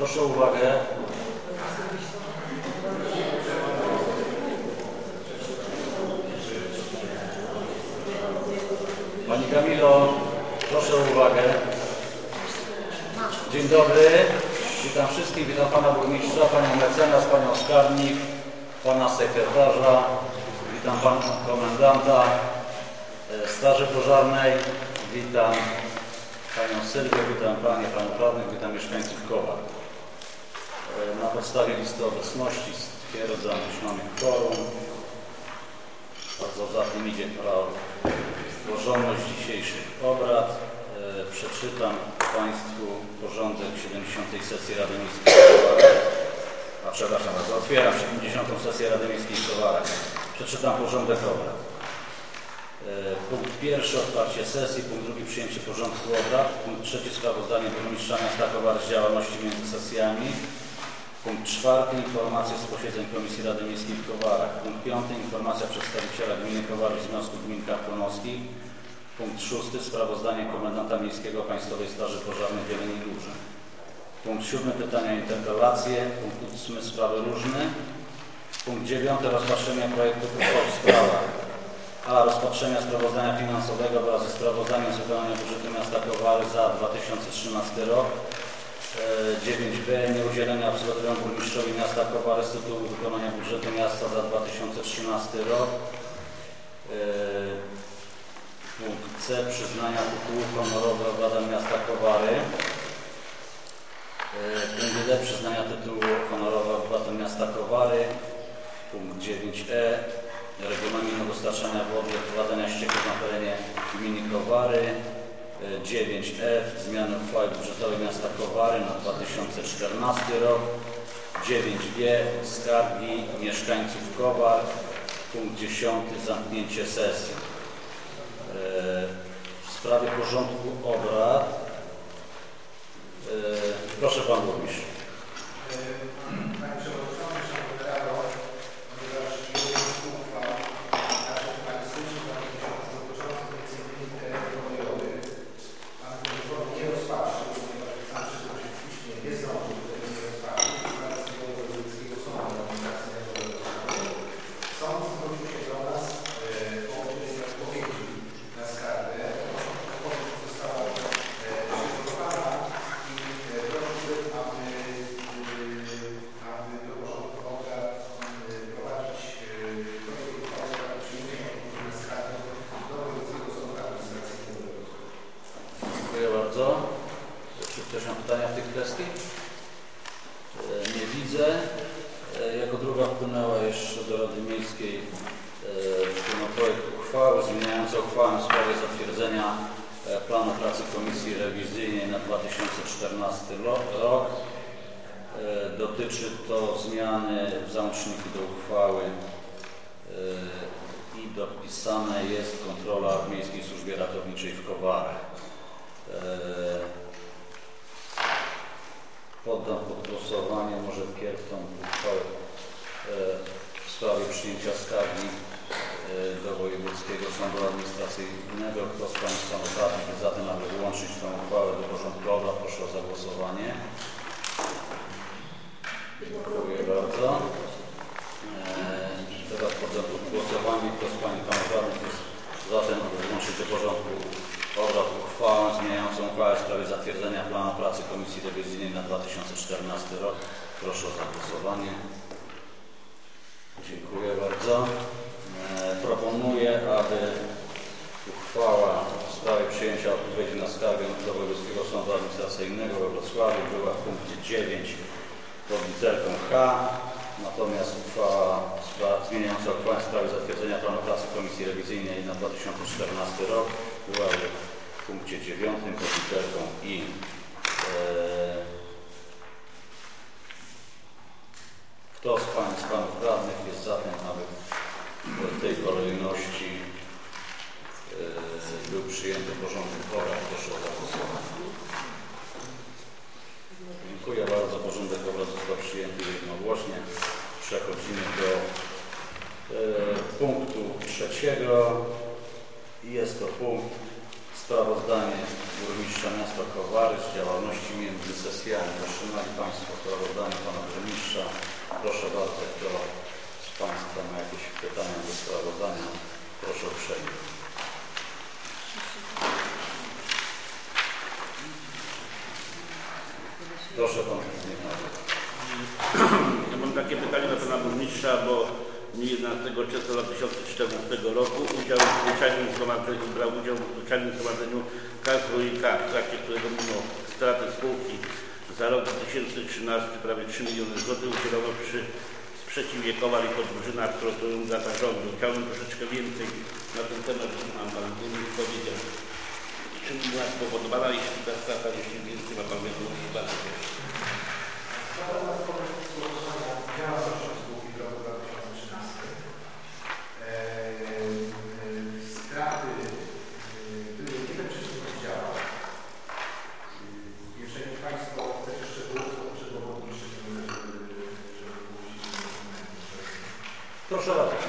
Proszę o uwagę. Pani Kamilo, proszę o uwagę. Dzień dobry. Witam wszystkich. Witam Pana Burmistrza, Panią Mecenas, Panią Skarbnik, Pana Sekretarza. Witam Pana Komendanta e, Straży Pożarnej. Witam Panią Sylwię, witam Panie, Panów Radnych, witam mieszkańców Kowa. Na podstawie listy obecności stwierdzam, iż mamy kworum. Bardzo za tym idzie porządność dzisiejszych obrad. E, Przeczytam Państwu porządek 70. sesji Rady Miejskiej w Kowarach. A przepraszam bardzo, otwieram 70. sesję Rady Miejskiej w Kowarach. Przeczytam porządek obrad. E, Punkt pierwszy otwarcie sesji, punkt drugi przyjęcie porządku obrad, punkt trzeci sprawozdanie burmistrza miasta Kowar z działalności między sesjami, punkt czwarty informacje z posiedzeń Komisji Rady Miejskiej w Kowarach, punkt piąty informacja przedstawiciela gminy Kowarów z wniosku gmin Kapłonowskich, punkt szósty sprawozdanie komendanta miejskiego Państwowej Straży Pożarnej w Jeleniej Górze, punkt siódmy pytania i interpelacje, punkt ósmy sprawy różne, punkt dziewiąty rozpatrzenie projektu uchwał w sprawach. A rozpatrzenia sprawozdania finansowego wraz ze sprawozdaniem z wykonania budżetu miasta Kowary za 2013 rok. E, 9b. Nieudzielenie absolutorium burmistrzowi miasta Kowary z tytułu wykonania budżetu miasta za 2013 rok. E, Punkt C. Przyznania tytułu honorowego obradom miasta Kowary. E, Punkt D. Przyznania tytułu honorowego obradom miasta Kowary. Punkt 9e. Regulaminu dostarczania wody i odprowadzania ścieków na terenie gminy Kowary. E, 9F. Zmiany uchwały budżetowej miasta Kowary na 2014 rok. 9G. Skargi mieszkańców Kowar. Punkt 10. Zamknięcie sesji. E, W sprawie porządku obrad. e, Proszę Pan Burmistrz. Kto z Pań z Panów Radnych jest za tym, aby w tej kolejności eee, był przyjęty porządek obrad? Proszę o zagłosowanie. Dziękuję bardzo. Porządek obrad został przyjęty jednogłośnie. Przechodzimy do e, punktu trzeciego. Jest to punkt Sprawozdanie burmistrza miasta Kowary z działalności między sesjami. Otrzymali Państwo sprawozdanie Pana Burmistrza. Proszę bardzo, kto z Państwa ma jakieś pytania do sprawozdania, proszę uprzejmie. Proszę Pan Zbigniew. Ja mam takie pytanie do Pana Burmistrza, bo mi 11 czerwca 2014 roku udział w zwyczajnym zgromadzeniu, brał udział w zwyczajnym zgromadzeniu KSWiK, w trakcie którego mimo straty spółki za rok 2013 prawie 3 miliony złotych udzielono przy sprzeciwie Kowal i Podbrzyna absolutorium dla zarządu. Chciałbym troszeczkę więcej na ten temat, żeby nam Pan Burmistrz powiedział. Czym była spowodowana, jeśli ta strata, jeśli więcej ma Pan wiadomości, bardzo proszę. Proszę bardzo.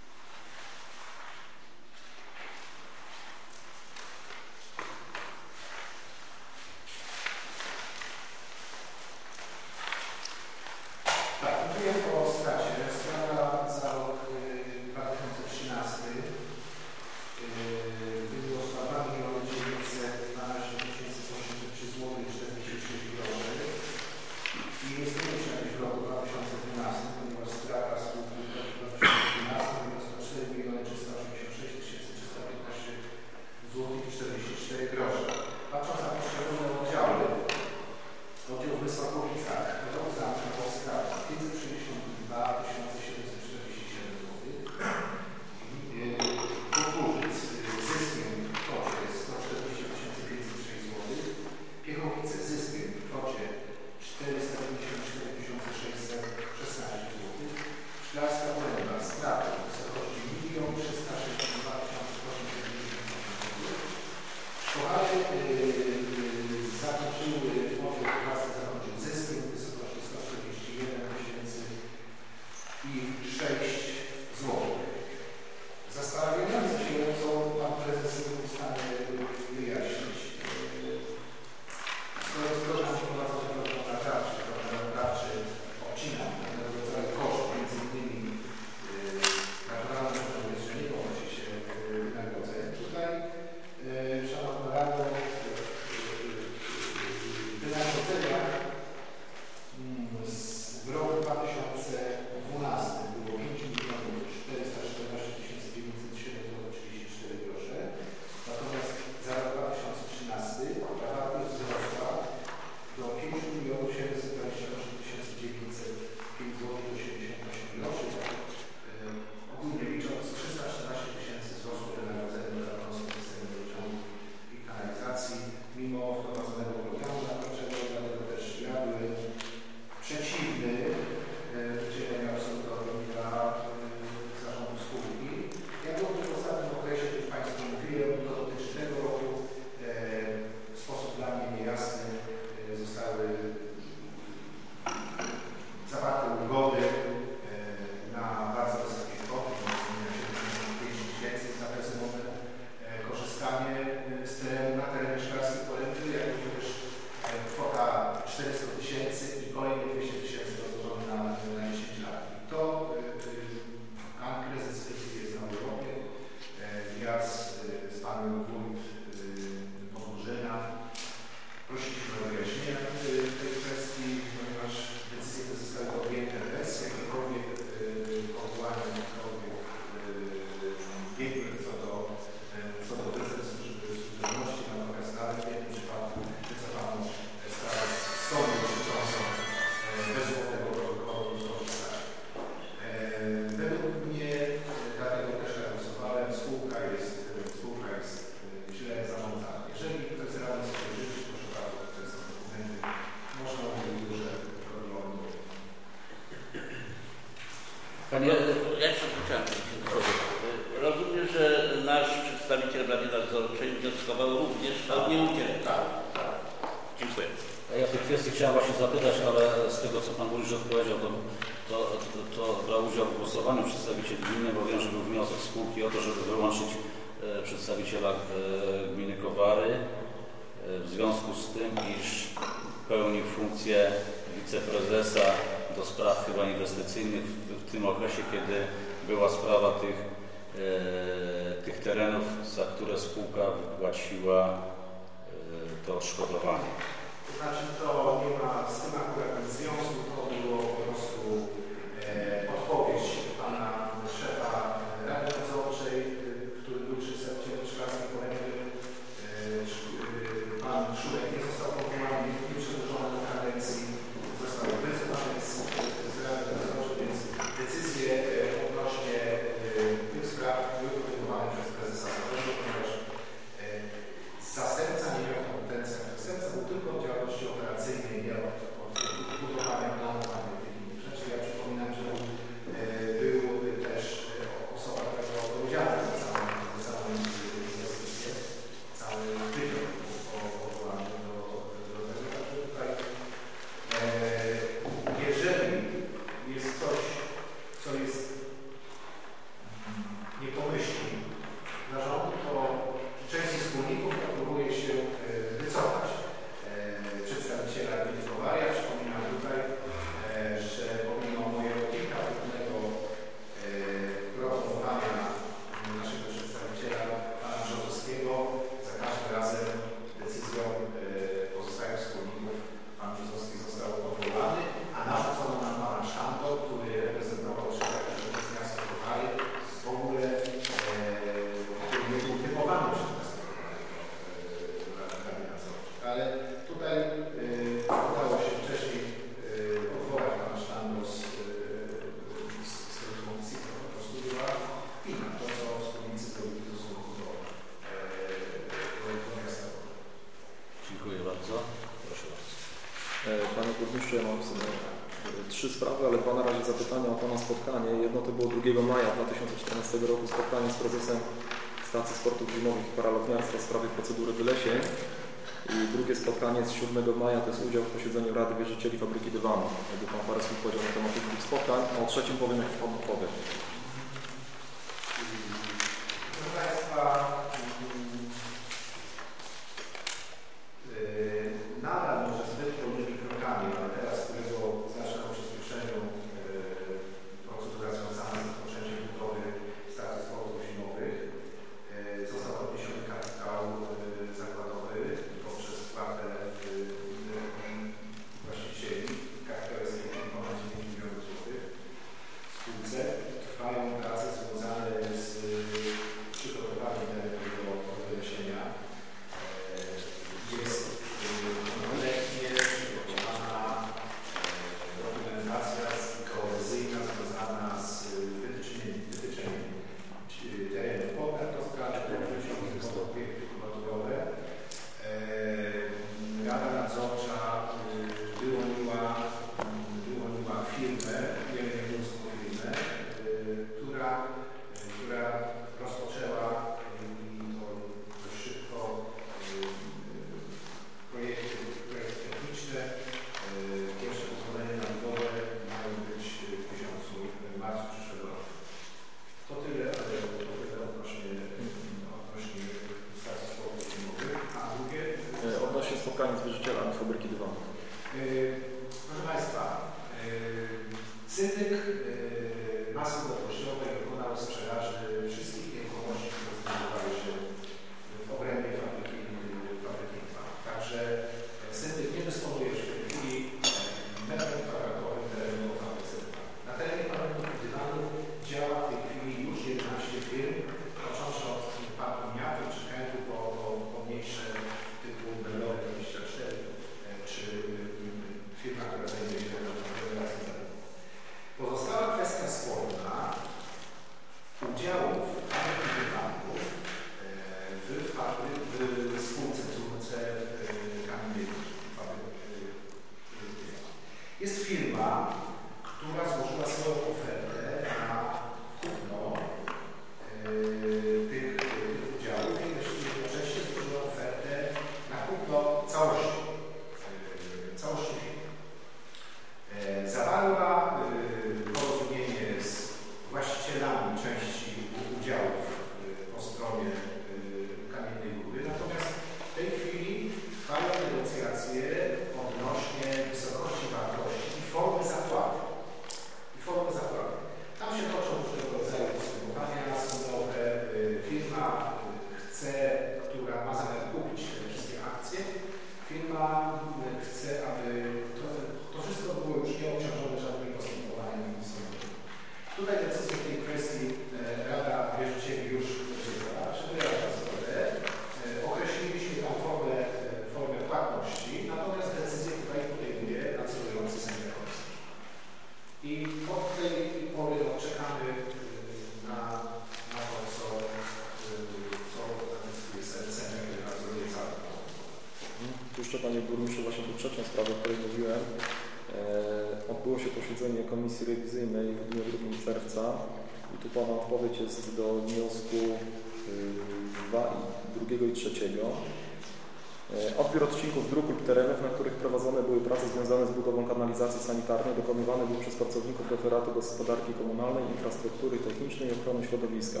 gospodarki komunalnej, infrastruktury technicznej i ochrony środowiska.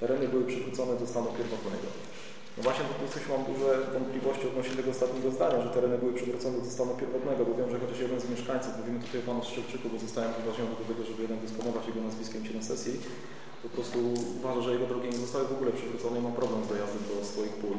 Tereny były przywrócone do stanu pierwotnego. No właśnie tu coś mam duże wątpliwości odnośnie tego ostatniego zdania, że tereny były przywrócone do stanu pierwotnego, bo wiem, że chociaż jeden z mieszkańców, mówimy tutaj o panu Strzelczyku, bo zostałem uważniony do tego, żeby jeden dysponować jego nazwiskiem czy na sesji, po prostu uważa, że jego drogi nie zostały w ogóle przywrócone i ma problem z dojazdem do swoich pól.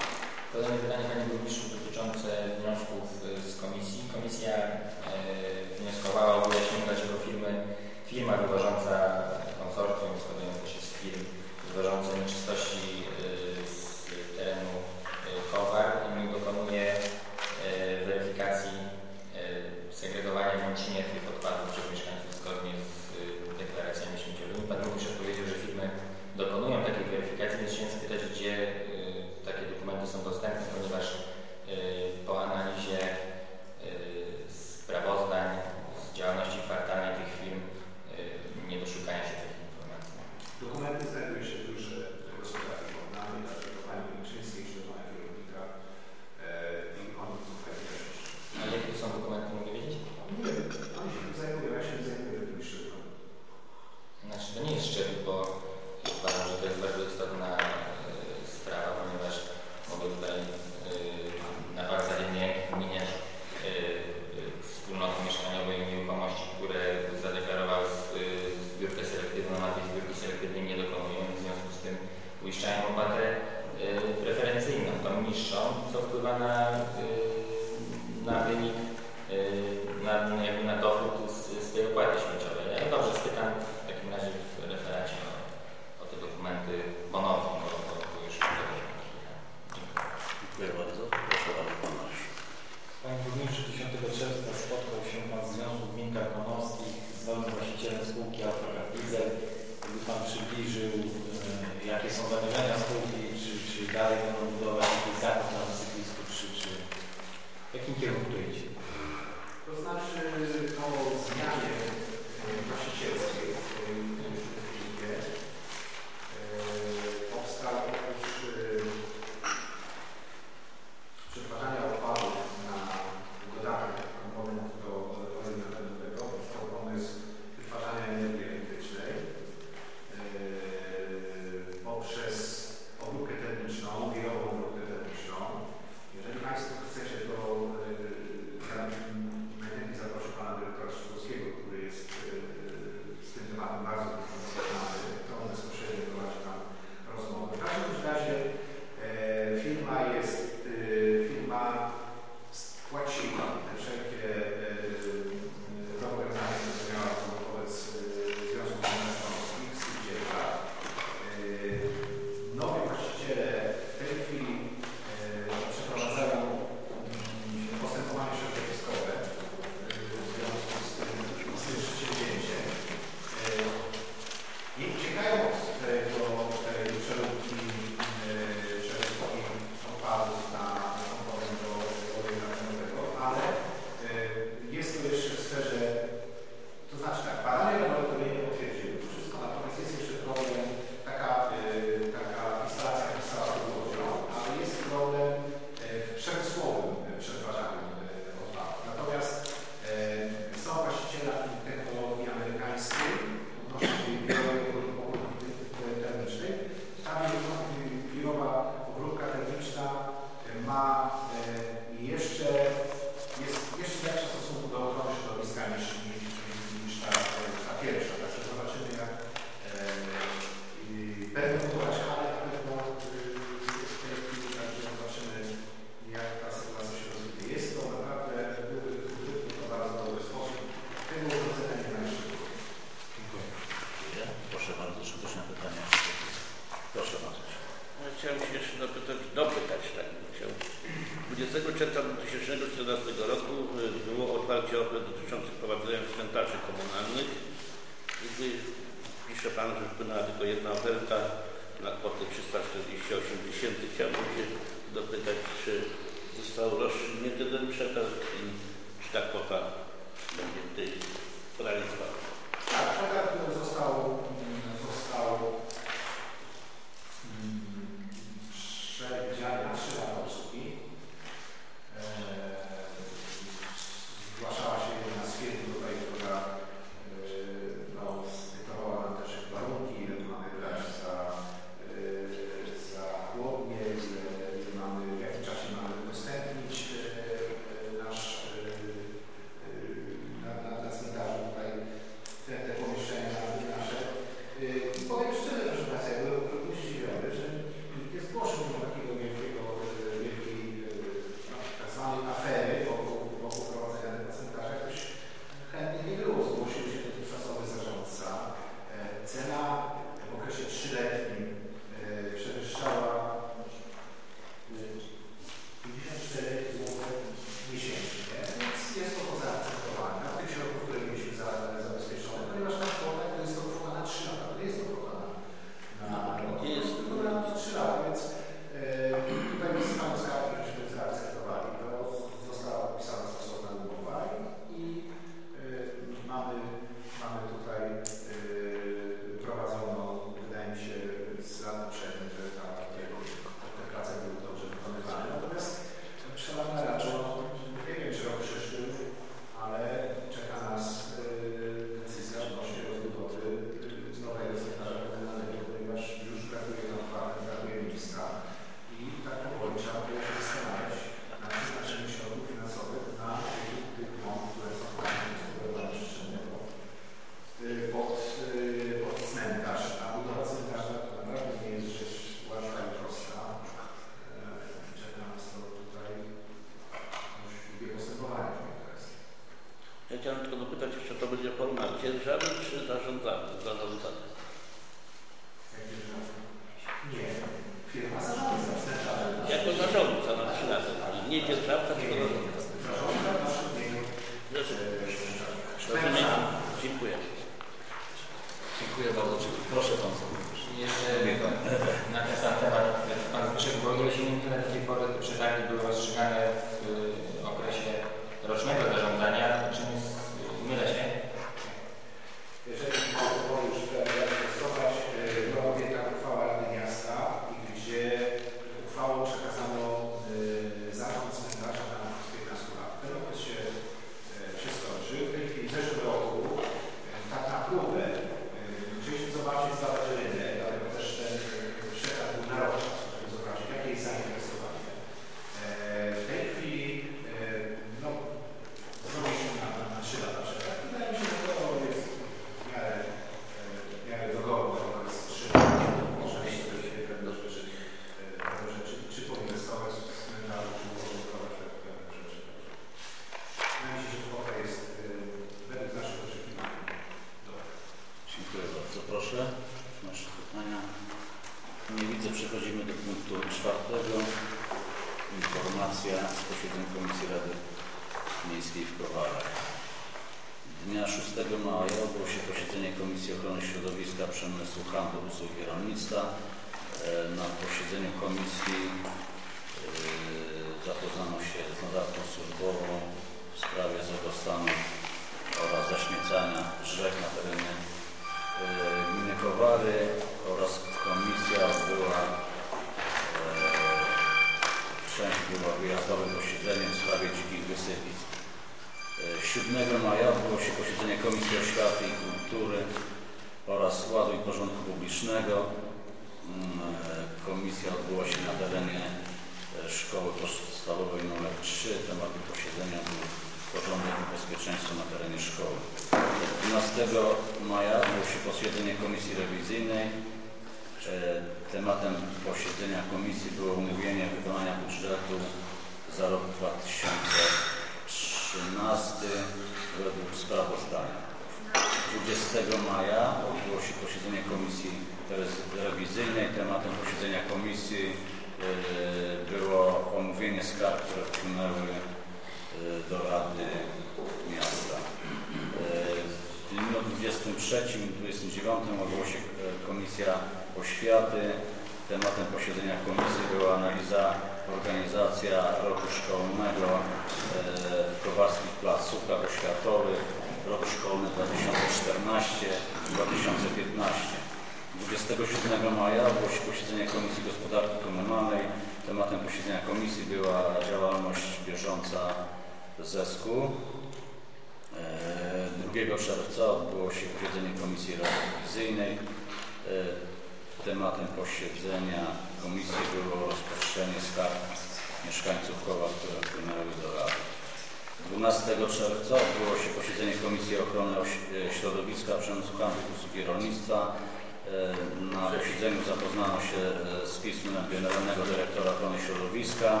dyrektora ochrony środowiska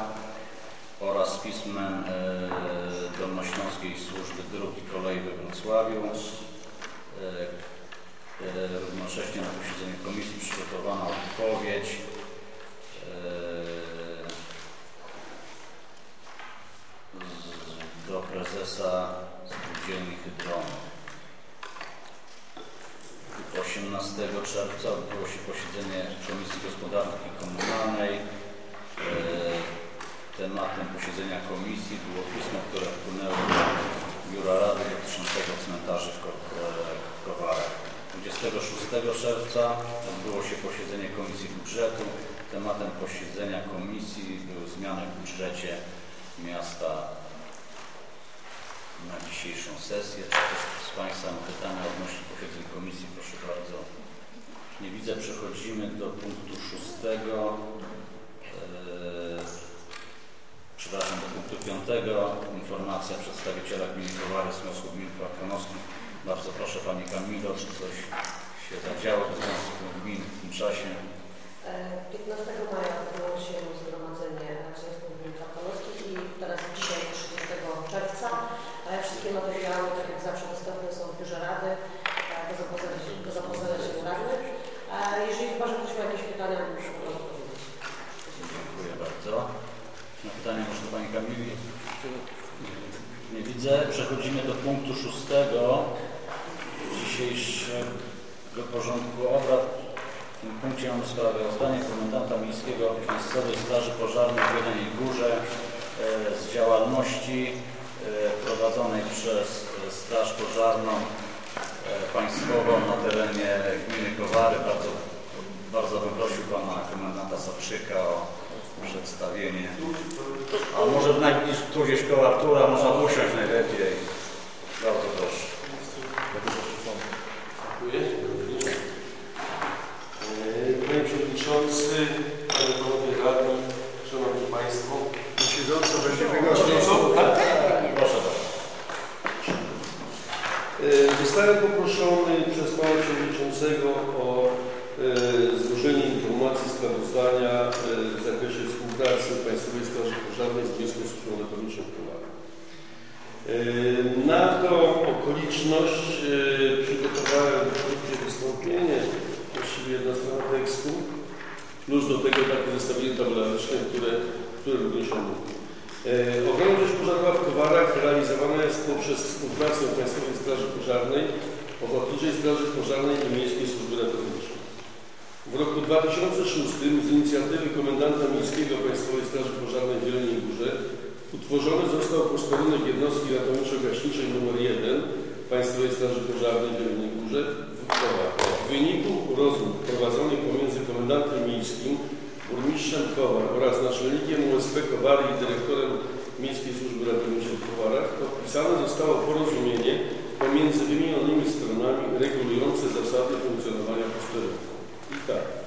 oraz pismem e, Dolnośląskiej Służby Dróg i Kolei we Wrocławiu. E, e równocześnie na posiedzeniu komisji przygotowano odpowiedź e, z, do prezesa spółdzielni Hydronu. 18 czerwca odbyło się posiedzenie Komisji Gospodarki Komunalnej E, tematem posiedzenia komisji było pismo, które wpłynęło do Biura Rady dotyczącego cmentarzy w e, Kowarach. 26 czerwca odbyło się posiedzenie Komisji Budżetu. Tematem posiedzenia komisji były zmiany w budżecie miasta na dzisiejszą sesję. Czy ktoś z Państwa ma pytania odnośnie posiedzeń komisji? Proszę bardzo. Nie widzę. Przechodzimy do punktu szóstego. E, przepraszam, do punktu piątego, informacja przedstawiciela gminy Kowary z Związku Gmin Krakowskich. Bardzo proszę Pani Kamilo, czy coś się zadziało w Związku Gmin w tym czasie? E, 15 maja odbyło się zgromadzenie Związku Gmin Krakowskich i teraz dzisiaj 30 czerwca wszystkie materiały tak widzę. Przechodzimy do punktu szóstego dzisiejszego porządku obrad. W tym punkcie mamy sprawozdanie komendanta miejskiego Państwowej Straży Pożarnej w Jeleniej Górze e, z działalności e, prowadzonej przez e, Straż Pożarną Państwową na terenie gminy Kowary. Bardzo, bardzo bym prosił Pana Komendanta Soprzyka o przedstawienie. A może w najbliż, tu gdzieś koło Artura, można usiąść najlepiej. Bardzo proszę. Dziękuję. E, Panie Przewodniczący, Panie Panowie Radni, Szanowni Państwo. Siedząco będzie Co? Proszę bardzo. E, Zostałem poproszony przez Pana Przewodniczącego o e, złożenie informacji sprawozdania e, w zakresie współpracy Państwowej Straży Pożarnej z Miejską Służbą Ratowniczą w Kowarach. E, Na tą okoliczność e, przygotowałem krótkie wystąpienie, właściwie jedna strona tekstu, plus do tego takie zestawienie tabelaryczne, które, które również omówię. E, Ochrona rzecz pożarowa w Kowarach realizowana jest poprzez współpracę Państwowej Straży Pożarnej, Ochotniczej Straży Pożarnej i Miejskiej Służby Ratowniczej. W roku 2006 z inicjatywy Komendanta Miejskiego Państwowej Straży Pożarnej w Jeleniej Górze utworzony został posterunek jednostki ratowniczo-gaśniczej nr 1 Państwowej Straży Pożarnej w Jeleniej Górze w Kowarach. W wyniku rozmów prowadzonych pomiędzy Komendantem Miejskim burmistrzem Kowar oraz naczelnikiem USP Kowary i dyrektorem Miejskiej Służby Ratowniczej w Kowarach podpisane zostało porozumienie pomiędzy wymienionymi stronami regulujące zasady funkcjonowania posterunku. I tak.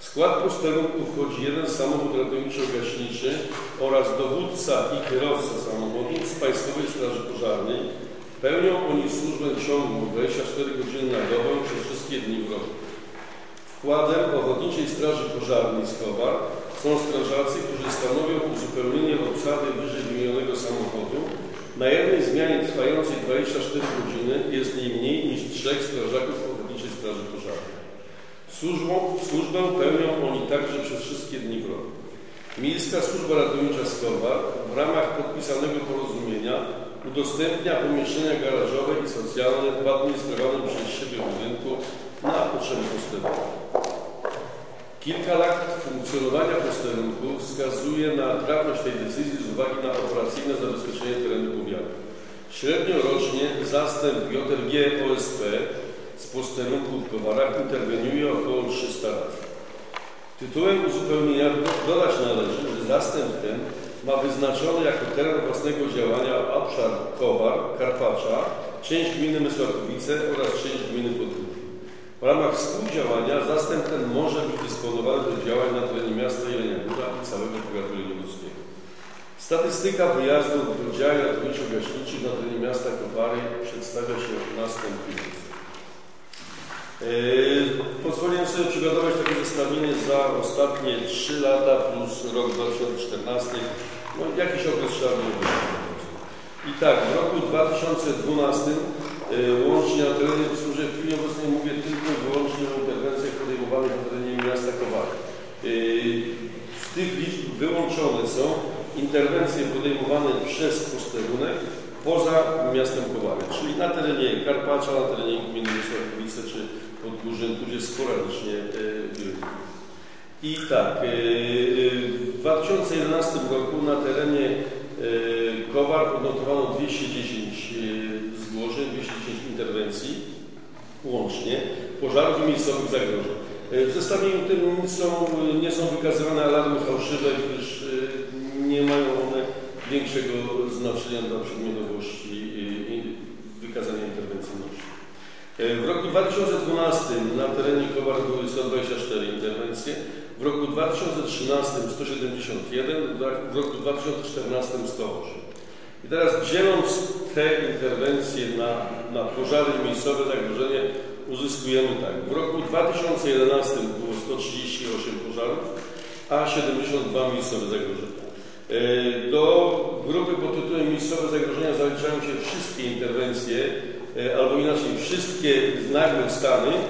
W skład posterunku wchodzi jeden samochód ratowniczo-gaśniczy oraz dowódca i kierowca samochodu z Państwowej Straży Pożarnej. Pełnią oni służbę ciągłą 24 godziny na dobę przez wszystkie dni w roku. Wkładem Ochotniczej Straży Pożarnej z Kowar są strażacy, którzy stanowią uzupełnienie obsady wyżej wymienionego samochodu. Na jednej zmianie trwającej 24 godziny jest nie mniej niż trzech strażaków Ochotniczej Straży Pożarnej. Służbą, służbę pełnią oni także przez wszystkie dni w roku. Miejska Służba Ratownicza z Kowar w ramach podpisanego porozumienia udostępnia pomieszczenia garażowe i socjalne w administrowanym przez siebie budynku na potrzeby posterunku. Kilka lat funkcjonowania posterunku wskazuje na trafność tej decyzji z uwagi na operacyjne zabezpieczenie terenu powiatu. Średnio rocznie zastęp JRG OSP z posterunku w Kowarach interweniuje około 300 razy. Tytułem uzupełnienia dodać należy, że zastęp ten ma wyznaczony jako teren własnego działania obszar Kowar, Karpacza, część gminy Mysłakowice oraz część gminy Podgórze. W ramach współdziałania zastęp ten może być dysponowany do działań na terenie miasta Jelenia Góra i całego powiatu jeleniogórskiego. Statystyka wyjazdów do działań ratowniczo-gaśniczych na terenie miasta Kowary przedstawia się następująco. Yy, Pozwolę sobie przygotować takie zestawienie za ostatnie 3 lata plus rok 2014. No, jakiś okres trzeba było wybrać. I tak, w roku 2012 yy, łącznie na terenie służby w chwili obecnej mówię tylko i wyłącznie o interwencjach podejmowanych na terenie miasta Kowary. Yy, Z tych liczb wyłączone są interwencje podejmowane przez posterunek poza miastem Kowary, czyli na terenie Karpacza, na terenie gminy Wysłakowice czy Podgórze, gdzie sporadycznie yy, były. I tak, yy, w 2011 roku na terenie Kowar odnotowano 210 yy, zgłoszeń, 210 interwencji łącznie, pożarów i miejscowych zagrożeń. W zestawieniu tym są, nie są wykazywane alarmy fałszywe, gdyż nie mają one większego znaczenia dla przedmiotowości wykazania interwencyjności. E, W roku 2012 na terenie Kowar były 124 interwencje, w roku 2013 171, w roku 2014 108. I teraz dzieląc te interwencje na, na pożary miejscowe zagrożenie uzyskujemy tak. W roku 2011 było 138 pożarów, a 72 miejscowe zagrożenia. E, Do grupy pod tytułem miejscowe zagrożenia zaliczają się wszystkie interwencje, albo inaczej wszystkie nagłe stany, e,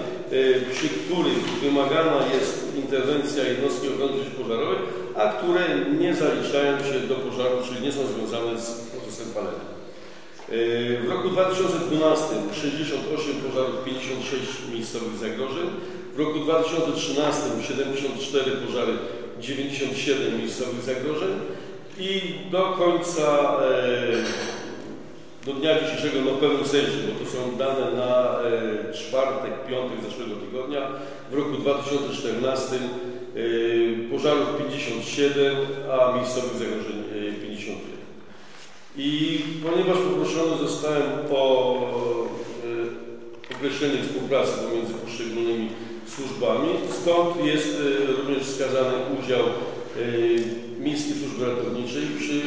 przy których wymagana jest interwencja jednostki ochrony przeciwpożarowej, a które nie zaliczają się do pożaru, czyli nie są związane z procesem palenia. Yy, W roku 2012 68 pożarów, 56 miejscowych zagrożeń. W roku 2013 74 pożary, 97 miejscowych zagrożeń. I do końca, e, do dnia dzisiejszego, no w pewnym sensie, bo to są dane na e, czwartek, piątek zeszłego tygodnia. W roku 2014 e, pożarów 57, a miejscowych zagrożeń e, 51. I ponieważ poproszony zostałem o e, określenie współpracy pomiędzy poszczególnymi służbami, stąd jest e, również wskazany udział e, Miejskiej Służby Ratowniczej przy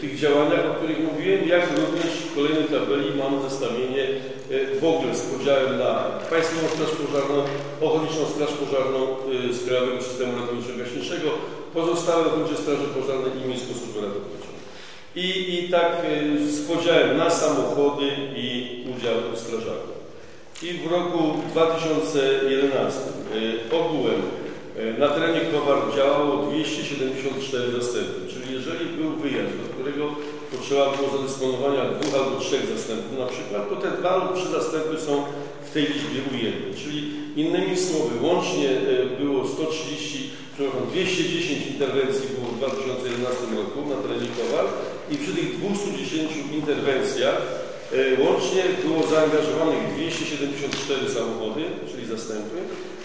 tych działaniach, o których mówiłem, jak również w kolejnej tabeli mamy zestawienie e, w ogóle z podziałem na Państwową Straż Pożarną, Ochotniczą Straż Pożarną e, z Krajowego Systemu Ratowniczo-Gaśniczego, pozostałe Ochotnicze Straże Pożarne i Miejską Służbę Ratowniczą. I, I tak y, z podziałem na samochody i udział strażaków. I w roku 2011 y, ogółem y, na terenie Kowar działało 274 zastępy, czyli jeżeli był wyjazd, do którego potrzeba było zadysponowania dwóch albo trzech zastępów na przykład, to te dwa lub trzy zastępy są w tej liczbie ujęte. Czyli innymi słowy, łącznie y, było 130, przepraszam, 210 interwencji było w 2011 roku na terenie Kowar i przy tych 210 interwencjach e, łącznie było zaangażowanych 274 samochody, czyli zastępy,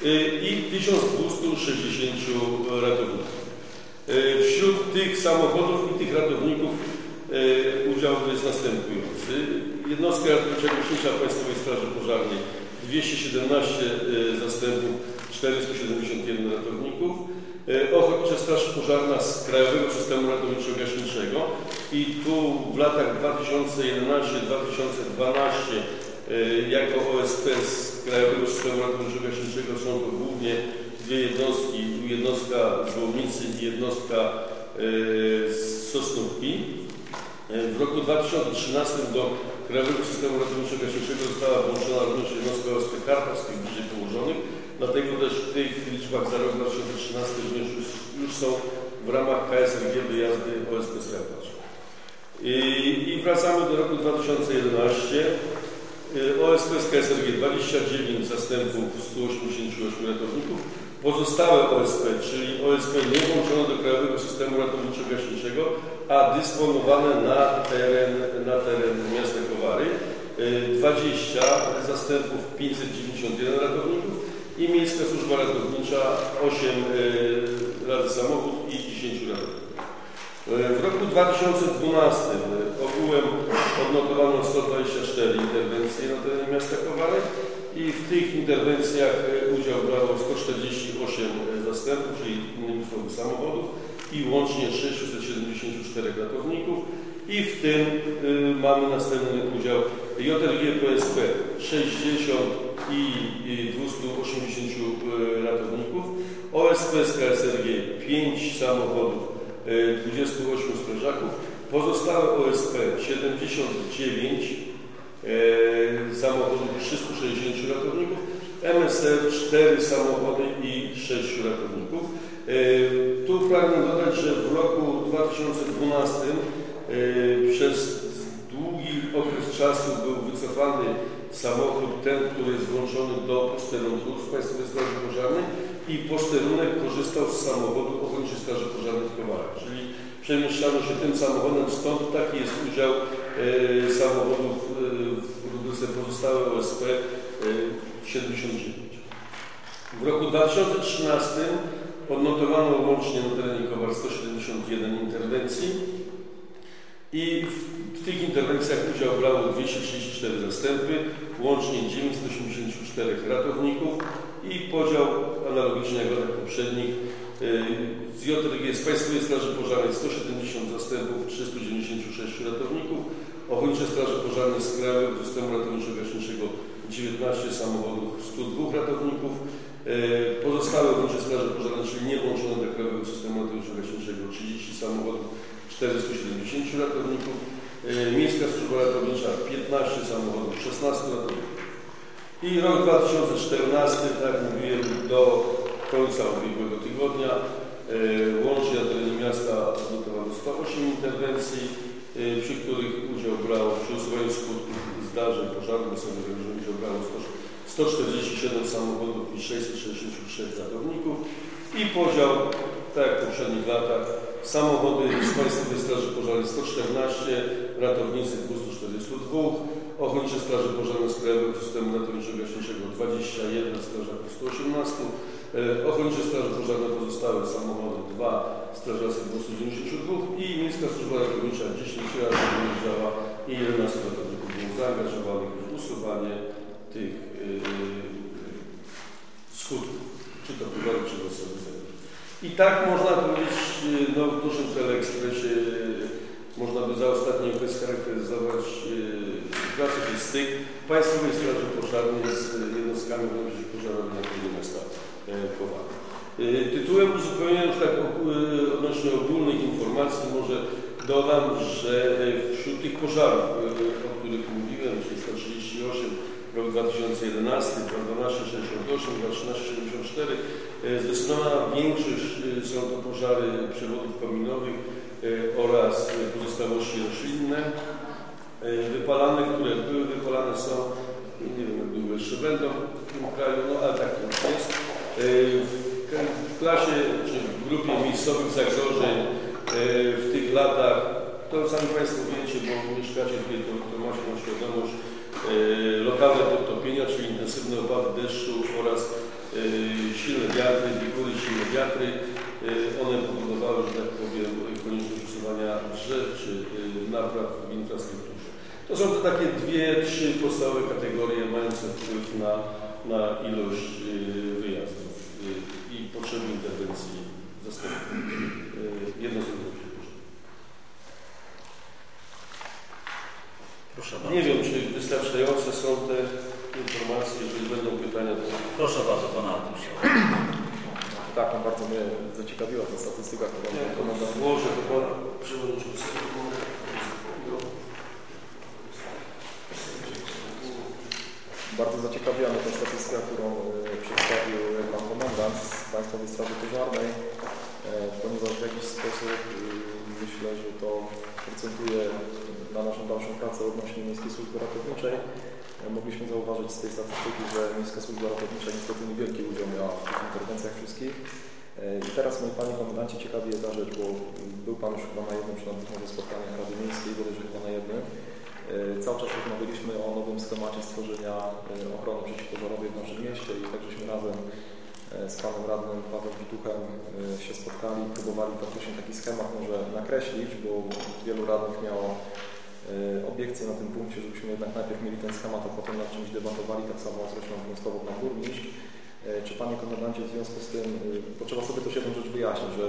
e, i 1260 ratowników. E, Wśród tych samochodów i tych ratowników udział jest następujący. Jednostka ratownicza Państwowej Straży Pożarnej 217 zastępów, 471 ratowników. E, Ochotnicza Straż Pożarna z Krajowego Systemu Ratowniczo-Gaśniczego i tu w latach 2011-2012 e, jako OSP z Krajowego Systemu Ratowniczo-Gaśniczego są to głównie dwie jednostki, jednostka z Łomnicy i jednostka e, z Sosnówki. W roku 2013 do Krajowego Systemu Ratowniczo-Gaśniczego została włączona również jednostka OSP tych bliżej położonych, Dlatego też w tych liczbach za rok 2013 również już, już są w ramach KSRG wyjazdy OSP Skarpacz. I, I wracamy do roku 2011. Y, OSP z KSRG 29 zastępów 188 ratowników. Pozostałe OSP, czyli OSP nie włączone do Krajowego Systemu Ratowniczo-Gaśniczego, a dysponowane na teren, na teren miasta Kowary. Y, 20 zastępów 591 ratowników i Miejska Służba Ratownicza 8 y, razy samochód i 10 ratowników. Y, W roku 2012 ogółem odnotowano 124 interwencje na terenie miasta Kowary i w tych interwencjach y, udział brało 148 zastępów, czyli innymi słowy samochodów i łącznie 674 ratowników. I w tym y, mamy następny udział JLG PSP 60 i, i 280 y, ratowników, OSP z KSRG 5 samochodów, y, 28 strażaków, pozostałe OSP 79 y, samochodów, 360 ratowników, MSR 4 samochody i 6 ratowników. Tu pragnę dodać, że w roku 2012 y, przez długi okres czasu był wycofany samochód, ten, który jest włączony do posterunku z Państwowej Straży Pożarnej i posterunek korzystał z samochodu Ochotniczej Straży Pożarnej w Kowarach, czyli przemieszczano się tym samochodem, stąd taki jest udział e, samochodów e, w rubryce pozostałe OSP e, 79. W roku 2013 odnotowano łącznie na terenie Kowar 171 interwencji i w, tych interwencjach udział brało 234 zastępy, łącznie 984 ratowników i podział analogiczny jak w poprzednich y, z JRG z Państwowej Straży Pożarnej 170 zastępów, 396 ratowników, Ochotnicze Straże Pożarne z Krajowego Systemu Ratowniczo-Gaśniczego 19 samochodów, 102 ratowników, y, pozostałe Ochotnicze Straże Pożarne, czyli nie włączone do Krajowego Systemu Ratowniczo-Gaśniczego 30 samochodów, 470 ratowników, y, Miejska Służba Ratownicza 15 samochodów, 16 ratowników. I rok 2014, tak mówiłem, do końca ubiegłego tygodnia. E, Łącznie na terenie miasta odnotowano 108 interwencji, e, przy których udział brało, przy usuwaniu skutków zdarzeń pożarnych zagrożeń udział brało 147 samochodów i 663 ratowników i podział, tak jak w poprzednich latach, samochody z Państwowej Straży Pożarnej 114, ratownicy 242, Ochotnicze Straże Pożarne z Krajowego Systemu Ratowniczo-Gaśniczego 21, strażaków 118, e, Ochotnicze Straże Pożarne pozostałe samochody 2, strażacy 292 i Miejska Służba Ratownicza 10 razy wyjeżdżała i 11 ratowników było zaangażowanych w usuwanie tych yy, skutków, czy to pożaru, czy to zagrożone. I tak można powiedzieć, yy, no w dużym teleekspresie można by za ostatni okres charakteryzować yy, pracę tej styk. Państwowej Straży Pożarnej z jednostkami ochrony przeciwpożarowej na terenie miasta yy, Kowala. Yy, Tytułem uzupełnienia tak yy, odnośnie ogólnych informacji może dodam, że wśród tych pożarów, o których mówiłem, czyli 138, rok 2011, 2012, 68, 2013, 74, yy, zdecydowana większość są to pożary przewodów kominowych oraz pozostałości roślinne. Wypalane, które były wypalane są, nie wiem jak długo jeszcze będą w tym kraju, no ale tak to jest. Yy, w- klasie czy w grupie miejscowych zagrożeń yy, w tych latach, to sami Państwo wiecie, bo mieszkacie tutaj, to, to macie tą świadomość, yy, lokalne podtopienia, czyli intensywne opady deszczu oraz silne wiatry, wigury, silne wiatry. One powodowały, że tak powiem, konieczność usuwania drzew czy napraw w infrastrukturze. To są te takie dwie, trzy podstawowe kategorie mające wpływ na, na ilość yy, wyjazdów yy, i potrzeby interwencji zastępczej. Yy, jednostek górniczych. Proszę bardzo. Nie wiem, czy wystarczające są te informacje, jeżeli będą pytania, to Proszę bardzo, Pana Artusia. Tak, no bardzo mnie zaciekawiła ta statystyka, którą pan komendant złożę do Pana Przewodniczącego. Bardzo zaciekawiła mnie ta statystyka, którą e, przedstawił Pan Komendant z Państwowej Straży Pożarnej, e, ponieważ w jakiś sposób e, myślę, że to procentuje na naszą dalszą pracę odnośnie Miejskiej Służby Ratowniczej. E, Mogliśmy zauważyć z tej statystyki, że Miejska Służba Ratownicza niestety niewielki udział miała w tych interwencjach wszystkich. I teraz, moi Panie Komendancie, ciekawi jedna rzecz, bo był Pan już chyba na jednym czy na dwóch spotkaniach Rady Miejskiej, bodajże chyba na jednym. E, Cały czas rozmawialiśmy o nowym schemacie stworzenia e, ochrony przeciwpożarowej w naszym mieście i tak żeśmy razem e, z Panem Radnym Pawłem Wituchem się spotkali, próbowali faktycznie taki schemat może nakreślić, bo wielu radnych miało obiekcje na tym punkcie, żebyśmy jednak najpierw mieli ten schemat, a potem nad czymś debatowali, tak samo zresztą wnioskował Pan Burmistrz. Czy Panie Komendancie w związku z tym, e, bo trzeba sobie też jedną rzecz wyjaśnić, że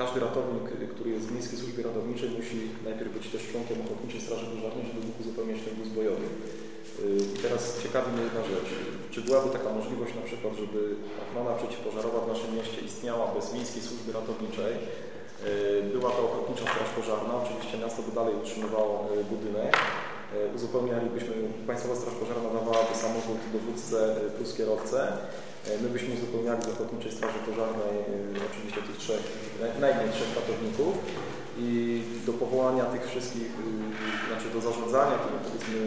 Każdy ratownik, który jest w Miejskiej Służbie Ratowniczej musi najpierw być też członkiem Ochotniczej Straży Pożarnej, żeby mógł uzupełniać ten wóz bojowy. E, teraz ciekawi mnie jedna rzecz. Czy byłaby taka możliwość na przykład, żeby ochrona przeciwpożarowa w naszym mieście istniała bez Miejskiej Służby Ratowniczej? E, Była to Ochotnicza Straż Pożarna, oczywiście miasto by dalej utrzymywało e, budynek. E, Uzupełnialibyśmy, Państwowa Straż Pożarna dawałaby samochód dowódcę e, plus kierowcę. E, My byśmy uzupełniali z Ochotniczej Straży Pożarnej e, oczywiście tych trzech, naj- najmniej trzech ratowników i do powołania tych wszystkich, e, znaczy do zarządzania tymi powiedzmy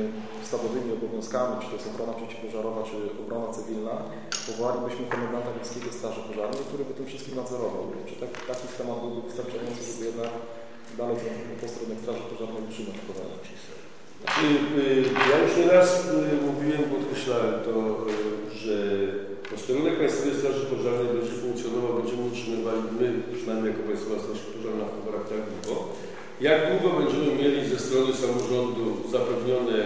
ustawowymi obowiązkami, czy to jest ochrona przeciwpożarowa, czy obrona cywilna, powołalibyśmy komendanta Miejskiego Straży Pożarnej, który by tym wszystkim nadzorował. Czy tak, taki schemat byłby wystarczający, żeby jednak dalej ten posterunek Straży Pożarnej utrzymać w Kowale? Y, y, Ja już nieraz y, mówiłem, podkreślałem to, y, że posterunek Państwowej Straży Pożarnej będzie funkcjonował, będziemy utrzymywali my, przynajmniej jako Państwowa Straż Pożarna w Kowarach tak długo. Jak długo będziemy mieli ze strony samorządu zapewnione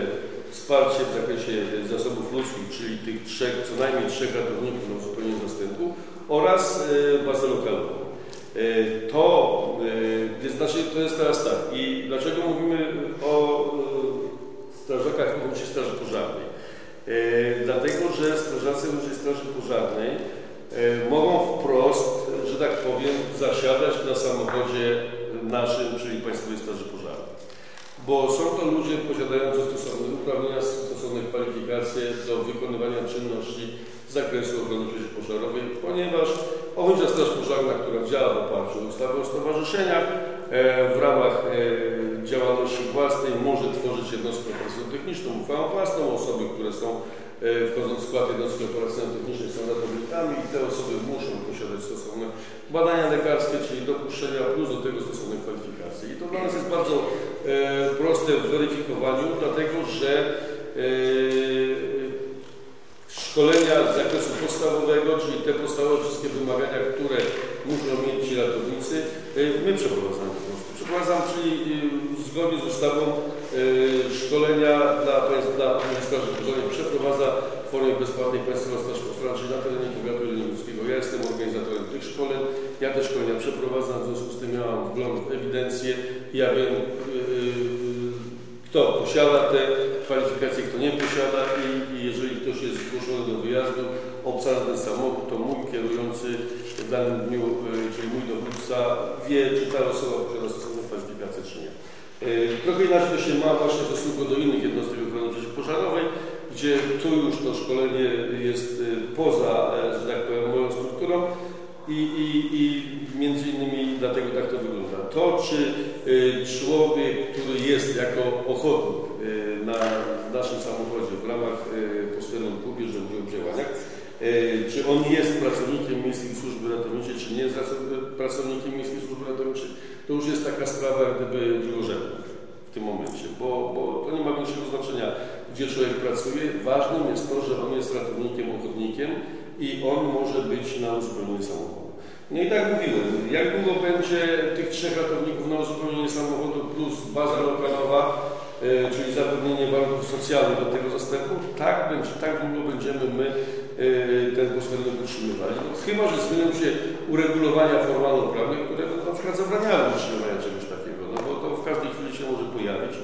wsparcie w zakresie zasobów ludzkich, czyli tych trzech, co najmniej trzech ratowników na uzupełnienie zastępu oraz y, bazę lokalną. Y, To y, jest, znaczy, to jest teraz tak. I dlaczego mówimy o strażakach Ochotniczej Straży Pożarnej? Y, Dlatego, że strażacy Ochotniczej Straży Pożarnej y, mogą wprost, że tak powiem, zasiadać na samochodzie naszym, czyli Państwowej Straży Pożarnej. bo są to ludzie posiadający stosowne uprawnienia, stosowne kwalifikacje do wykonywania czynności z zakresu ochrony przeciwpożarowej, ponieważ Ochotnicza Straż Pożarna, która działa w oparciu o ustawę o stowarzyszeniach, e, w ramach e, działalności własnej może tworzyć jednostkę operacyjno-techniczną, uchwałą własną, osoby, które są e, wchodząc w skład jednostki operacyjno-technicznej są ratownikami i te osoby muszą posiadać stosowne badania lekarskie, czyli dopuszczenia plus do tego stosowne kwalifikacje. I to dla nas jest bardzo e, proste w weryfikowaniu, dlatego że e, szkolenia z zakresu podstawowego, czyli te podstawowe wszystkie wymagania, które muszą mieć ci ratownicy, e, my przeprowadzamy po prostu. Przeprowadzam, czyli e, zgodnie z ustawą e, szkolenia dla, dla Straży Pożarnej przeprowadza w formie bezpłatnej Państwowa Straż Pożarna, na terenie powiatu jeleniowskiego. Ja jestem organizatorem tych szkoleń, ja te szkolenia przeprowadzam, w związku z tym ja mam wgląd w ewidencję, ja wiem, kto posiada te kwalifikacje, kto nie posiada i, i jeżeli ktoś jest zgłoszony do wyjazdu, obsadza ten samochód, to mój kierujący w danym dniu, y, czyli mój dowódca wie, czy ta osoba posiada stosowne kwalifikacje, czy nie. Y, Trochę inaczej to się ma właśnie w stosunku do innych jednostek ochrony przeciwpożarowej, gdzie tu już to szkolenie jest y, poza, e, że tak powiem, moją strukturą i, i, i między innymi dlatego tak to wygląda. To, czy y, człowiek, który jest jako ochotnik y, na naszym samochodzie w ramach y, posterunku, działaniach, y, czy on jest pracownikiem Miejskiej Służby Ratowniczej, czy nie jest raco- pracownikiem Miejskiej Służby Ratowniczej, to już jest taka sprawa gdyby drugorzędna w tym momencie, bo, bo to nie ma większego znaczenia, gdzie człowiek pracuje. Ważnym jest to, że on jest ratownikiem, ochotnikiem i on może być na uzupełnienie samochodu. No i tak mówiłem, jak długo będzie tych trzech ratowników na uzupełnienie samochodu plus baza lokalowa, e, czyli zapewnienie warunków socjalnych do tego zastępu, tak, będzie, tak długo będziemy my e, ten posterunek utrzymywali. No, chyba, że zmienią się uregulowania formalno-prawne, które na przykład zabraniały utrzymywania czegoś takiego, no bo to w każdej chwili się może pojawić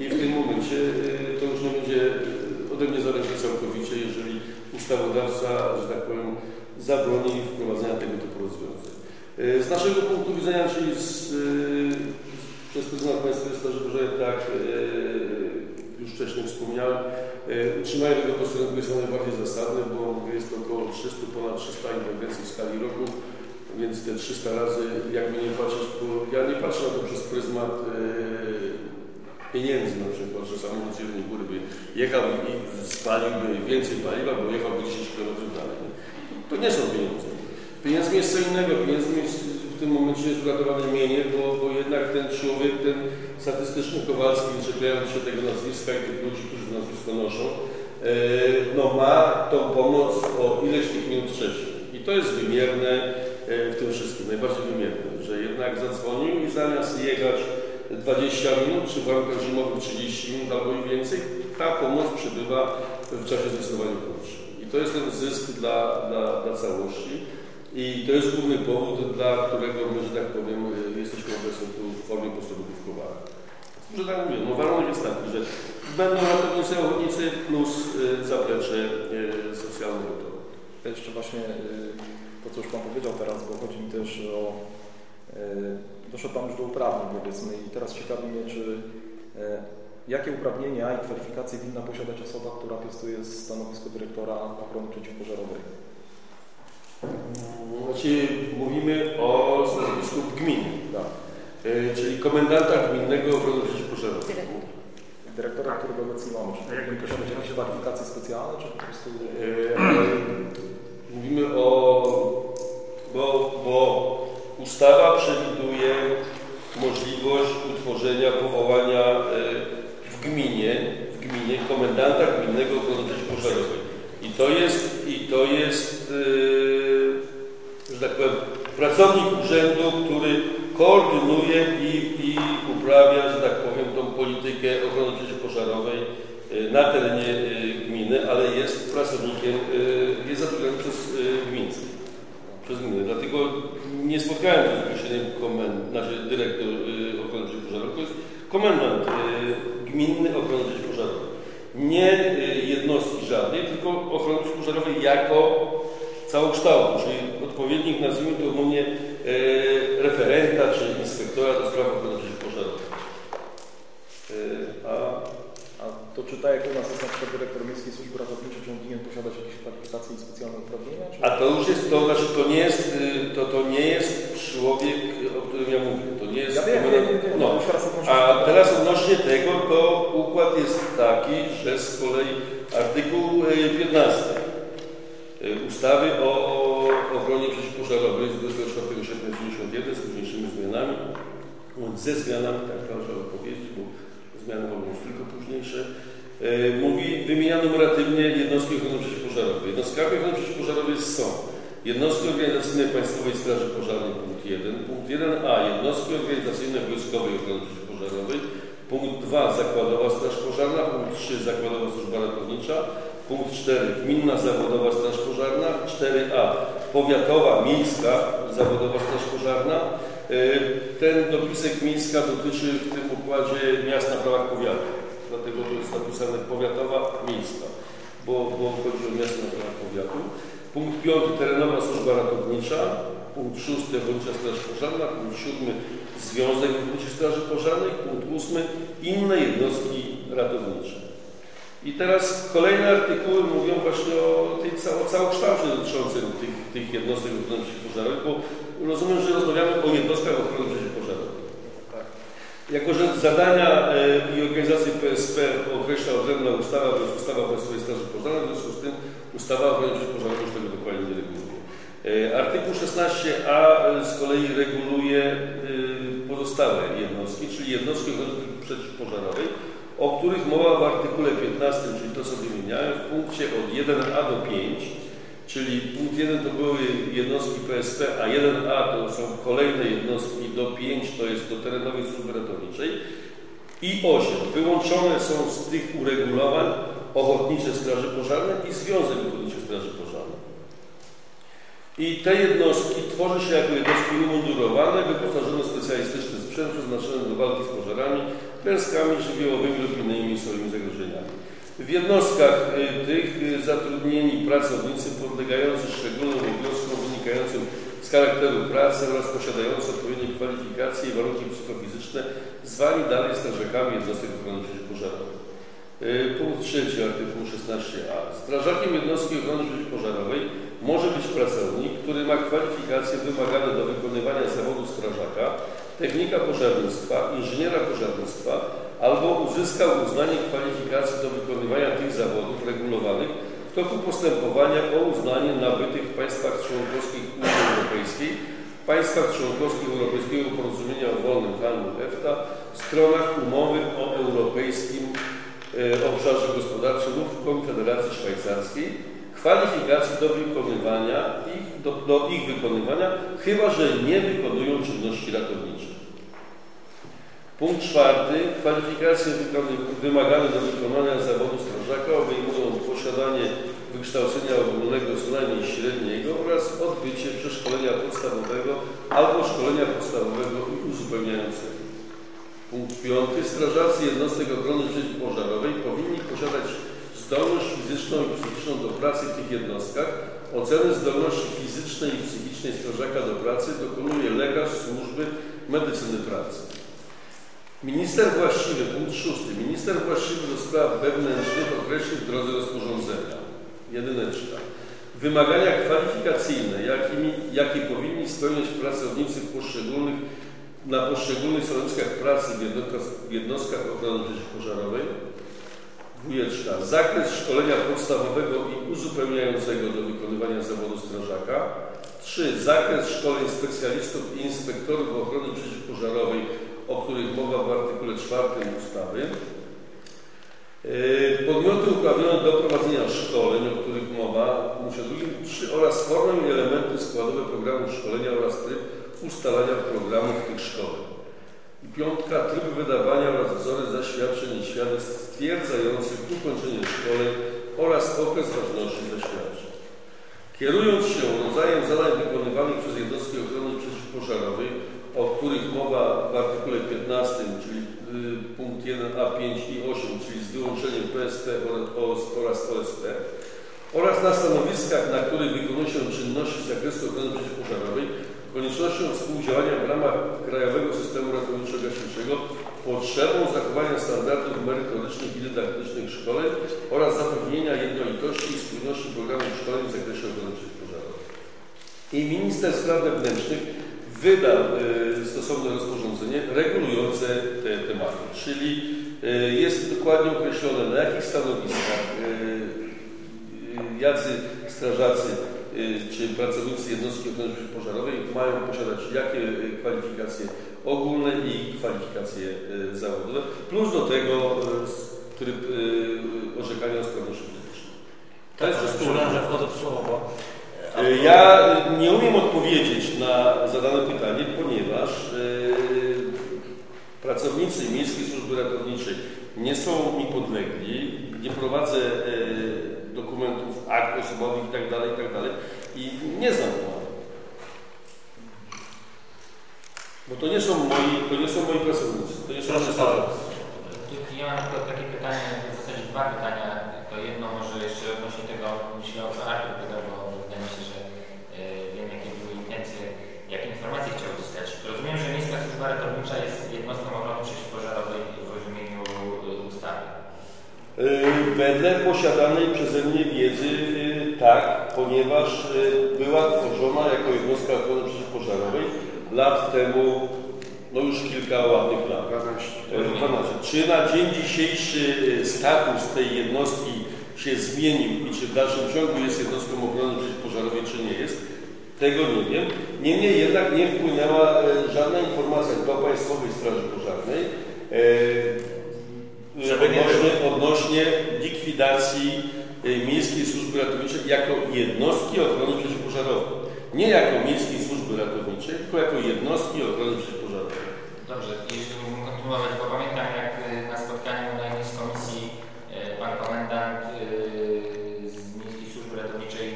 i w tym momencie e, to już nie będzie ode mnie zależeć całkowicie, jeżeli ustawodawca, że tak powiem, zabroni wprowadzenia tego typu rozwiązań. E, Z naszego punktu widzenia, czyli z, e, przez pryzmat Państwowej Straży Pożarnej, tak e, już wcześniej wspomniałem, utrzymanie tego posterunku jest najbardziej zasadne, bo jest to około 300, ponad 300 interwencji w skali roku, więc te 300 razy, jakby nie patrzeć, bo ja nie patrzę na to przez pryzmat pieniędzy na przykład, że samochód z Zielonej Góry by jechał i spaliłby więcej paliwa, bo jechałby 10 km dalej. To nie są pieniądze. Pieniędzmi jest co innego. Pieniędzmi jest, w tym momencie jest uratowane mienie, bo, bo jednak ten człowiek, ten statystyczny Kowalski, czepiając się tego nazwiska i tych ludzi, którzy nazwisko noszą, e, no ma tą pomoc o ileś tych minut wcześniej. I to jest wymierne e, w tym wszystkim, najbardziej wymierne, że jednak zadzwonił i zamiast jechać 20 minut, czy w warunkach zimowych 30 minut albo i więcej, ta pomoc przybywa w czasie zdecydowanie krótszym. I to jest ten zysk dla, dla, dla całości. I to jest główny powód, dla którego my, że tak powiem, jesteśmy obecni tu w formie posterunków Kowala. Że tak mówię, no warunek jest taki, że będą ratownicy ochotnicy plus y, zaplecze y, socjalne. Ja Jeszcze właśnie y, to, co już Pan powiedział teraz, bo chodzi mi też o... y, Doszedł Pan już do uprawnień, powiedzmy, i teraz ciekawi mnie, czy y, jakie uprawnienia i kwalifikacje winna posiadać osoba, która piastuje stanowisko dyrektora ochrony przeciwpożarowej? Znaczy, mówimy o stanowisku gminy, Tak. y, czyli komendanta gminnego ochrony przeciwpożarowej. Dyrektor. Dyrektora, którego obecnie mamy, czy powinien posiadać jakieś kwalifikacje specjalne, czy po prostu... E, Mówimy o, bo, bo ustawa przewiduje możliwość utworzenia, powołania e, w gminie, w gminie komendanta gminnego ochrony przeciwpożarowej. I to jest, i to jest, e, że tak powiem, pracownik urzędu, który koordynuje i, i uprawia, że tak powiem, tą politykę ochrony przeciwpożarowej e, na terenie gminy, ale jest pracownikiem, jest zatrudniony przez gminę. Przez. Dlatego nie spotkałem się z określeniem komend, znaczy dyrektor e, ochrony przeciwpożarowej, to jest komendant e, gminny ochrony przeciwpożarowej. Nie e, jednostki żadnej, tylko ochrony przeciwpożarowej jako całokształtu, czyli odpowiednik, nazwijmy to umownie, e, referenta czy inspektora do spraw ochrony przeciwpożarowej. E, przykład dyrektor Miejskiej Służby Ratowniczej, czy on powinien posiadać jakieś kwalifikacje i specjalne uprawnienia? Czy... A to już jest, to znaczy to nie jest, y, to, to nie jest człowiek, o którym ja mówię. To nie jest Ja wiem, wiem, wiem. No. Teraz A teraz odnośnie tego, to układ jest taki, że z kolei artykuł y, 15 y, ustawy o ochronie przeciwpożarowej z 24 sierpnia 1991 z późniejszymi zmianami, ze zmianami, tak trzeba powiedzieć, bo zmiany mogą być tylko późniejsze, y, mówi, wymienia numeratywnie jednostki ochrony przeciwpożarowej. Jednostkami ochrony przeciwpożarowej są jednostki organizacyjne Państwowej Straży Pożarnej, punkt 1, punkt 1a, jednostki organizacyjne Wojskowej Ochrony Przeciwpożarowej, punkt 2, Zakładowa Straż Pożarna, punkt 3, Zakładowa Służba Ratownicza, punkt 4, Gminna Zawodowa Straż Pożarna, 4a, Powiatowa Miejska Zawodowa Straż Pożarna. Y, Ten dopisek miejska dotyczy w tym układzie miast na prawach powiatu, napisane powiatowa miejska, bo, bo chodzi o miasta na prawach powiatu. Punkt 5 terenowa służba ratownicza, punkt 6 ochotnicza straż pożarna, punkt 7 Związek Ochotniczych Straży Pożarnych, punkt 8 inne jednostki ratownicze. I teraz kolejne artykuły mówią właśnie o tej o całokształcie dotyczącym tych, tych jednostek ochrony przeciwpożarowej, bo rozumiem, że rozmawiamy o jednostkach ochrony przeciwpożarowej. Jako, że zadania e, i organizacje PSP określa odrębna ustawa, to jest ustawa Państwowej Straży Pożarnej, w związku z tym ustawa o ochronie przeciwpożarowej już tego dokładnie nie reguluje. E, Artykuł 16a z kolei reguluje e, pozostałe jednostki, czyli jednostki ochrony przeciwpożarowej, o których mowa w artykule 15, czyli to co wymieniałem, w punkcie od 1a do 5, czyli punkt 1 to były jednostki PSP, a 1a to są kolejne jednostki do 5, to jest do terenowej służby ratowniczej i 8. Wyłączone są z tych uregulowań Ochotnicze Straże Pożarne i Związek Ochotniczych Straży Pożarnych. I te jednostki tworzy się jako jednostki umundurowane, wyposażone w specjalistyczny sprzęt przeznaczony do walki z pożarami, klęskami żywiołowymi lub innymi swoimi zagrożeniami. W jednostkach y, tych y, zatrudnieni pracownicy podlegający szczególnym obowiązkom wynikającym z charakteru pracy oraz posiadający odpowiednie kwalifikacje i warunki psychofizyczne, zwani dalej strażakami jednostek ochrony przeciwpożarowej. Y, Punkt trzeci artykułu 16a. Strażakiem jednostki ochrony przeciwpożarowej może być pracownik, który ma kwalifikacje wymagane do wykonywania zawodu strażaka, technika pożarnictwa, inżyniera pożarnictwa albo uzyskał uznanie kwalifikacji do wykonywania tych zawodów regulowanych w toku postępowania o uznanie nabytych w państwach członkowskich Unii Europejskiej, państwach członkowskich Europejskiego Porozumienia o Wolnym Handlu EFTA, stronach umowy o Europejskim e, Obszarze Gospodarczym lub w Konfederacji Szwajcarskiej, kwalifikacji do wykonywania ich, do, do ich wykonywania, chyba że nie wykonują czynności ratowniczych. Punkt czwarty. Kwalifikacje wymagane do wykonania zawodu strażaka obejmują posiadanie wykształcenia ogólnego co najmniej średniego oraz odbycie przeszkolenia podstawowego albo szkolenia podstawowego i uzupełniającego. Punkt piąty. Strażacy jednostek ochrony przeciwpożarowej powinni posiadać zdolność fizyczną i psychiczną do pracy w tych jednostkach. Oceny zdolności fizycznej i psychicznej strażaka do pracy dokonuje lekarz służby medycyny pracy. Minister właściwy, punkt szósty, minister właściwy do spraw wewnętrznych określi w drodze rozporządzenia. Jedyneczka. Wymagania kwalifikacyjne, jakimi, jakie powinni spełniać pracownicy w poszczególnych, na poszczególnych stanowiskach pracy w jednostkach, jednostkach ochrony przeciwpożarowej. Dwójeczka. Zakres szkolenia podstawowego i uzupełniającego do wykonywania zawodu strażaka. 3. Zakres szkoleń specjalistów i inspektorów ochrony przeciwpożarowej, o których mowa w artykule 4 ustawy. Yy, Podmioty uprawnione do prowadzenia szkoleń, o których mowa w punkcie drugim, 3 oraz formę i elementy składowe programu szkolenia oraz tryb ustalania programów tych szkoleń. Piątka, tryb wydawania oraz wzory zaświadczeń i świadectw stwierdzających ukończenie szkoleń oraz okres ważności zaświadczeń. Kierując się rodzajem zadań wykonywanych przez jednostki ochrony przeciwpożarowej, o których mowa w artykule 15, czyli y, punkt 1a, 5 i 8, czyli z wyłączeniem PSP oraz OS oraz OSP, oraz na stanowiskach, na których wykonuje się czynności z zakresu ochrony przeciwpożarowej, koniecznością współdziałania w ramach Krajowego Systemu Ratowniczo-Gaśniczego potrzebą zachowania standardów merytorycznych i dydaktycznych szkoleń oraz zapewnienia jednolitości i spójności programów szkoleń w zakresie ochrony przeciwpożarowej. I minister spraw wewnętrznych wydał e, stosowne rozporządzenie regulujące te tematy, czyli e, jest dokładnie określone na jakich stanowiskach e, jacy strażacy czy pracownicy jednostki ochrony przeciwpożarowej mają posiadać jakie kwalifikacje ogólne i kwalifikacje zawodowe, plus do tego tryb orzekania o sprawności fizycznej. To jest wszystko. Przepraszam, że wchodzę w słowo, bo... E, Ja nie umiem odpowiedzieć na zadane pytanie, ponieważ e, pracownicy Miejskiej Służby Ratowniczej nie są mi podlegli, nie prowadzę e, dokumentów, akt osobowych itd., itd. i nie znam tematu. Bo to nie są moi, to nie są moi pracownicy, to nie są Proszę pana. Ja mam tylko takie pytanie, w zasadzie dwa pytania. To jedno może jeszcze odnośnie tego, myślę o co Artur pytał, bo wydaje mi się, że y, wiem jakie były intencje, jakie informacje chciał uzyskać. Rozumiem, że Miejska Służba Ratownicza jest jednostką ochrony przeciwpożarowej w rozumieniu y, ustawy. Y, Wedle posiadanej przeze mnie wiedzy y, tak, ponieważ była tworzona jako jednostka ochrony przeciwpożarowej lat temu, no już kilka ładnych lat. 12. 12. Czy na dzień dzisiejszy status tej jednostki się zmienił i czy w dalszym ciągu jest jednostką ochrony przeciwpożarowej, czy nie jest, tego nie wiem. Niemniej jednak nie wpłynęła y, żadna informacja do Państwowej Straży Pożarnej Żeby nie odnośnie, odnośnie likwidacji y, Miejskiej Służby Ratowniczej jako jednostki ochrony przeciwpożarowej. Nie jako Miejskiej Służby Ratowniczej, tylko jako jednostki ochrony przeciwpożarowej. Dobrze, jeśli mógłbym kontynuować, bo pamiętam jak y, na spotkaniu na jednej z komisji y, pan komendant y, z Miejskiej Służby Ratowniczej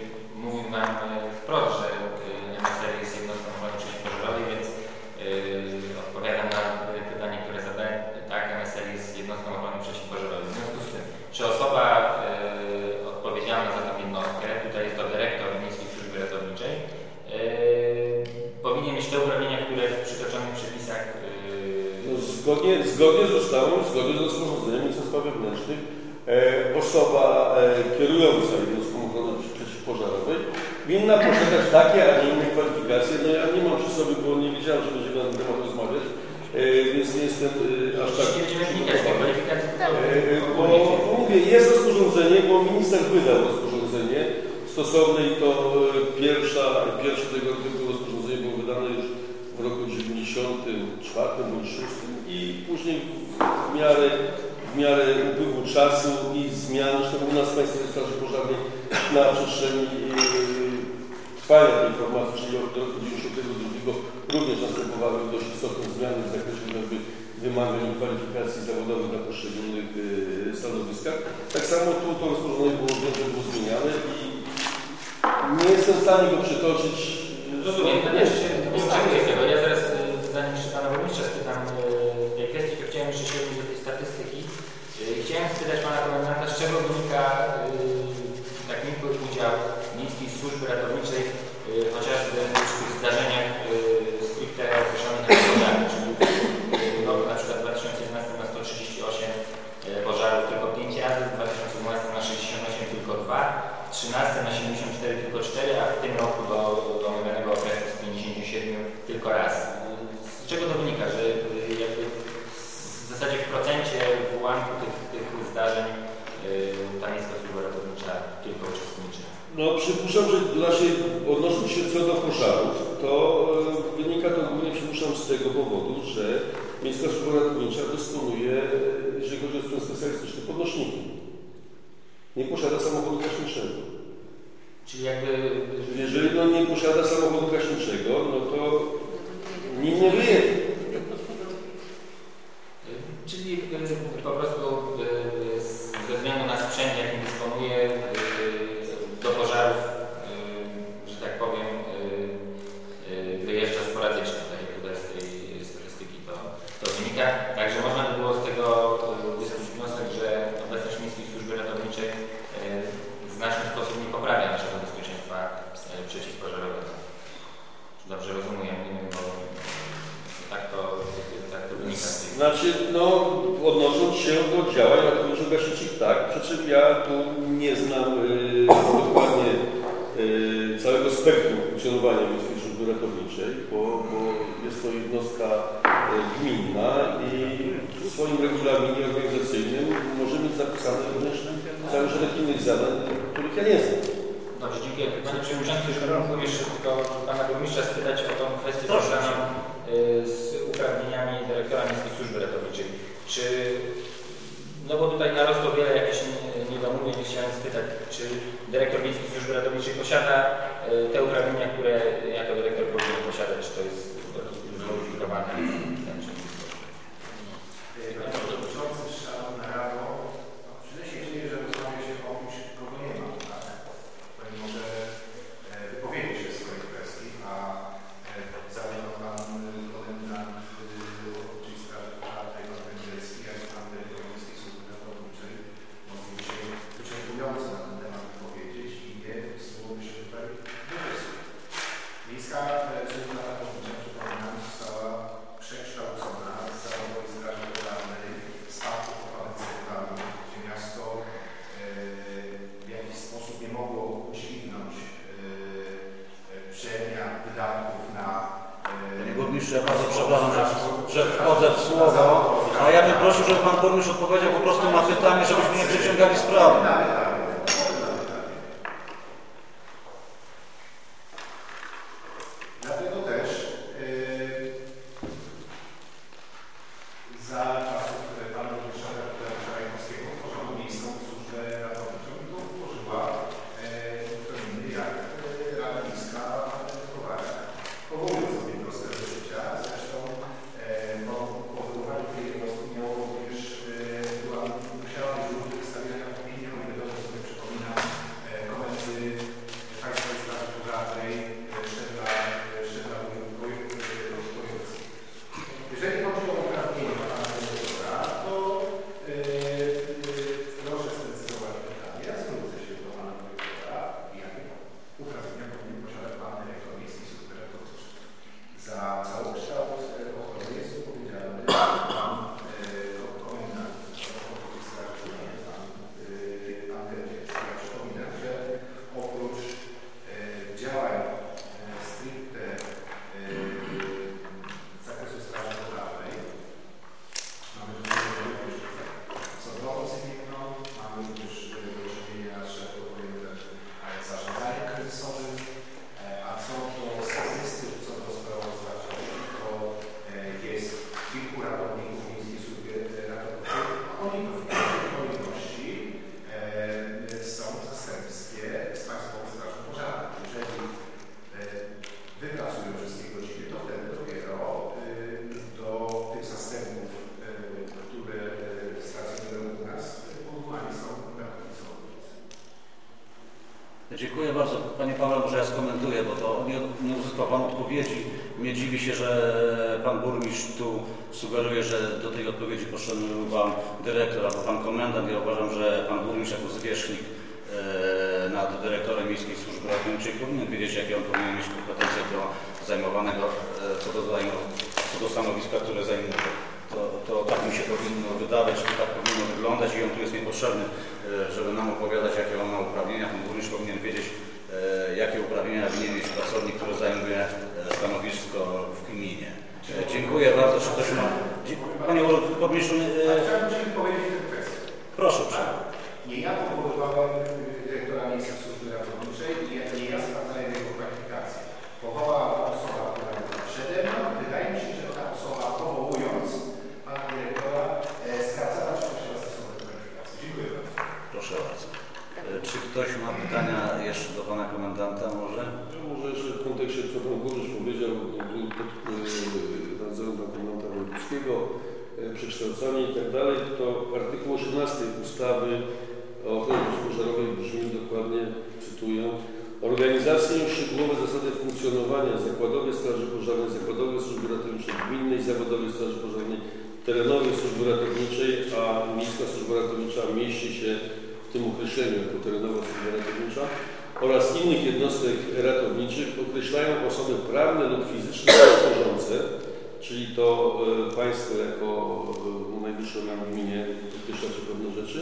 mówił nam y, wprost, że y, MSR jest jednostką ochrony przeciwpożarowej, więc y, odpowiadam na y, pytanie, które zadałem. Tak, MSR jest jednostką ochrony przeciwpożarowej. W związku z tym, czy osoba y, odpowiedzialna za tę jednostkę, tutaj jest to dyrektor Miejskiej Służby Ratowniczej, y, powinien mieć te uprawnienia, które w przytoczonych przepisach y, No, zgodnie, zgodnie z ustawą, zgodnie z rozporządzeniem Ministerstwa Spraw Wewnętrznych e, osoba e, kierująca jednostką ochrony przeciwpożarowej winna posiadać takie, a nie inne kwalifikacje. No ja nie mam przy sobie, bo nie wiedziałem, że będziemy na ten temat rozmawiać, e, więc nie jestem aż tak w. E, Bo mówię, jest rozporządzenie, bo minister wydał rozporządzenie stosowne i to pierwsza, pierwsze tego typu rozporządzenie było wydane już w roku 94 bądź 6 i później w miarę, w miarę upływu czasu i zmian, zresztą u nas w Państwowej Straży Pożarnej na przestrzeni e, trwania tej formacji, czyli od roku 92 również następowały dość istotne zmiany w zakresie jakby wymagań i kwalifikacji zawodowych na poszczególnych e, stanowiskach. Tak samo tu to rozporządzenie było, było zmieniane i nie jestem w stanie go przytoczyć. Rozumiem, się wystrzeguję tego. Ja zaraz, y, zanim jeszcze Pana Burmistrza spytam y, tej kwestii, to chciałem jeszcze się odnieść do tej statystyki. Y, Chciałem spytać Pana Komendanta, z czego wynika y, tak nikły udział Miejskiej Służby Ratowniczej y, chociażby przy tych zdarzeniach y, stricte określonych pożarów, czyli w roku na przykład 2011 na 138 y, pożarów tylko 5 razy, w 2012 na 68 tylko 2, w 13 na 74 tylko 4, a w tym roku do, do omawianego okresu z 57 tylko raz. Z czego to wynika, że y, jakby w zasadzie w procencie w ułamku tych, tych zdarzeń y, ta miejska służba ratownicza tylko uczestniczy? No przypuszczam, że naszej, odnosząc się co do pożarów, to e, wynika to głównie przypuszczam z tego powodu, że Miejska Służba Ratownicza dysponuje, jeżeli chodzi o sprzęt specjalistyczny, podnośnikiem. Nie posiada samochodu gaśniczego. Czyli jakby Jeżeli no, nie posiada samochodu gaśniczego, no to nim nie wyjedzie. ja tu nie znam y, dokładnie y, całego spektrum funkcjonowania Miejskiej Służby Ratowniczej, bo, bo jest to jednostka y, gminna i w swoim regulaminie organizacyjnym może mieć zapisane również cały szereg innych zadań, których ja nie znam. Dobrze, dziękuję. Panie Przewodniczący, już mógłbym jeszcze tylko Pana Burmistrza spytać o tą kwestię związaną z uprawnieniami dyrektora Miejskiej Służby Ratowniczej. Czy, no bo tutaj na czy dyrektor Miejskiej Służby Ratowniczej posiada e, te uprawnienia?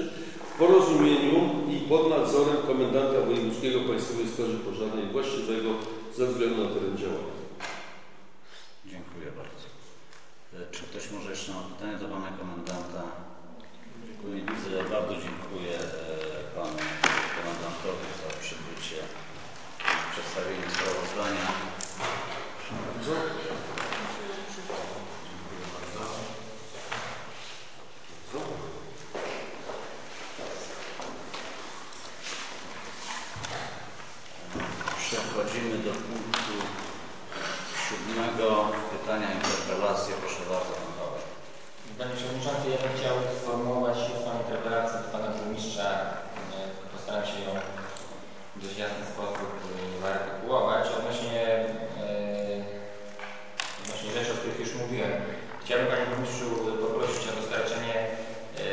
W porozumieniu i pod nadzorem komendanta wojewódzkiego Państwowej Straży Pożarnej właściwego ze względu na teren działania. Dziękuję bardzo. E, Czy ktoś może jeszcze ma pytanie do Pana Komendanta? Dziękuję. Bardzo dziękuję e, Panu Komendantowi za przybycie przedstawienie sprawozdania. Proszę bardzo. Dziękuję bardzo. Przechodzimy do punktu siódmego. Pytania, interpelacje. Proszę bardzo, Pan Paweł. Panie Przewodniczący, ja bym chciał sformułować ósmą interpelację do Pana Burmistrza. E, Postaram się ją w dość jasny sposób e, wyartykułować. Odnośnie, e, odnośnie rzeczy, o których już mówiłem. Chciałbym Panie Burmistrzu poprosić o dostarczenie e,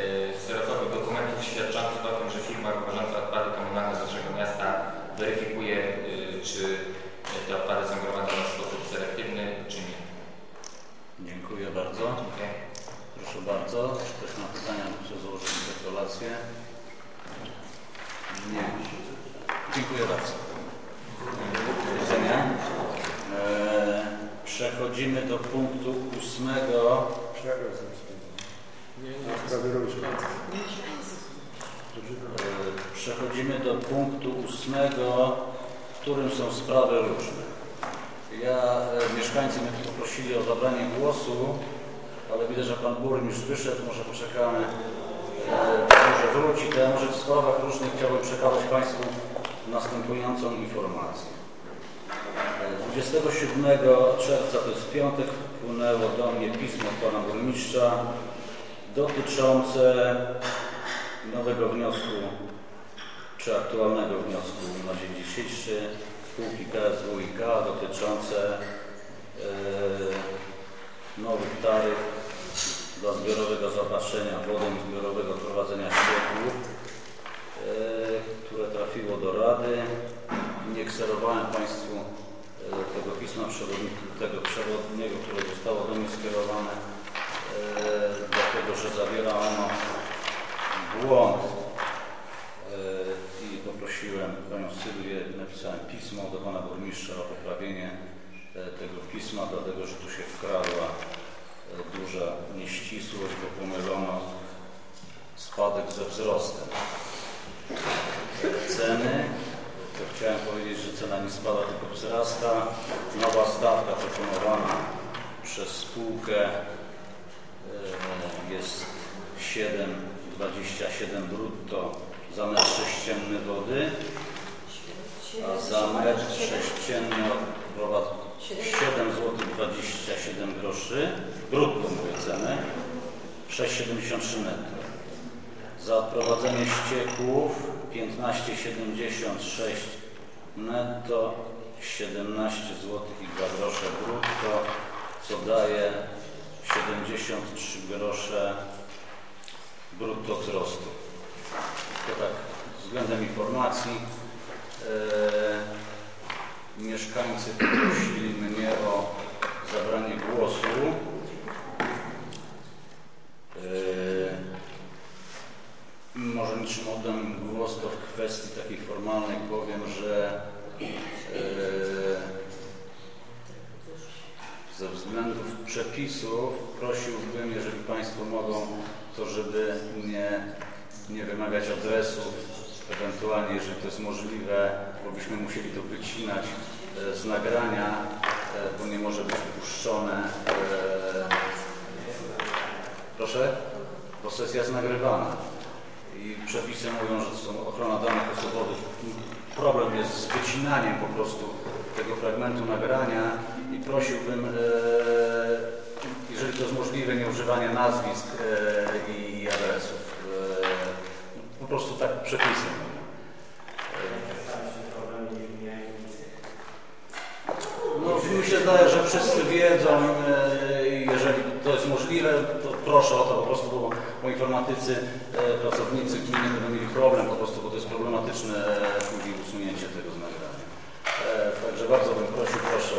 Serotowi dokumentów świadczących o tym, że firma wywożąca odpady komunalne z naszego miasta weryfikuje, e, czy te odpady są gromadzone w sposób selektywny, czy nie. Dziękuję bardzo. Dziękuję. Proszę bardzo. Czy ktoś ma pytania, chce złożyć interpelację? Nie. Dziękuję bardzo. Do widzenia. Eee, przechodzimy do punktu ósmego. Przechodzimy do punktu ósmego, w którym są sprawy różne. Ja, e, mieszkańcy mnie tu poprosili o zabranie głosu, ale widzę, że Pan Burmistrz wyszedł, może poczekamy, e, może wróci. To ja może w sprawach różnych chciałbym przekazać Państwu następującą informację. E, 27 czerwca, to jest piątek, wpłynęło do mnie pismo Pana Burmistrza dotyczące nowego wniosku, czy aktualnego wniosku na dzień dzisiejszy spółki KSWiK dotyczące e, nowych taryf dla zbiorowego zaopatrzenia wodą i zbiorowego prowadzenia ścieków, e, które trafiło do Rady. Nie kserowałem Państwu tego pisma tego przewodniego, które zostało do mnie skierowane, e, dlatego że zawiera ono błąd e, i poprosiłem Panią Sylwię, napisałem pismo do Pana Burmistrza o poprawienie e, tego pisma, dlatego że tu się wkradła duża nieścisłość, bo pomylono spadek ze wzrostem. Ceny, chciałem powiedzieć, że cena nie spada, tylko wzrasta. Nowa stawka proponowana przez spółkę e, jest 7,27 brutto za metr sześcienny wody, a za metr sześcienny odprowadza 7 zł 27 groszy, brutto mówię cenę, 6,73 netto. Za odprowadzenie ścieków 15,76 netto, 17 zł i 2 grosze brutto, co daje 73 grosze brutto wzrostu. To tak względem informacji. E, mieszkańcy poprosili mnie o zabranie głosu. E, może niczym oddam głos, to w kwestii takiej formalnej powiem, że e, ze względów przepisów prosiłbym, jeżeli Państwo mogą, to żeby nie, nie wymagać adresów, ewentualnie, jeżeli to jest możliwe, bo byśmy musieli to wycinać e, z nagrania, e, bo nie może być puszczone. E, proszę? Bo sesja jest nagrywana i przepisy mówią, że to są ochrona danych osobowych. Problem jest z wycinaniem po prostu tego fragmentu nagrania i prosiłbym, e, jeżeli to jest możliwe, nie używanie nazwisk e, i adresów. E, po prostu tak przepisy. No, mi się zdaje, że wszyscy wiedzą, jeżeli to jest możliwe, to proszę o to po prostu, bo, bo informatycy, e, pracownicy gminy będą mieli problem po prostu, bo to jest problematyczne e, później usunięcie tego z nagrania. E, Także bardzo bym prosił, proszę,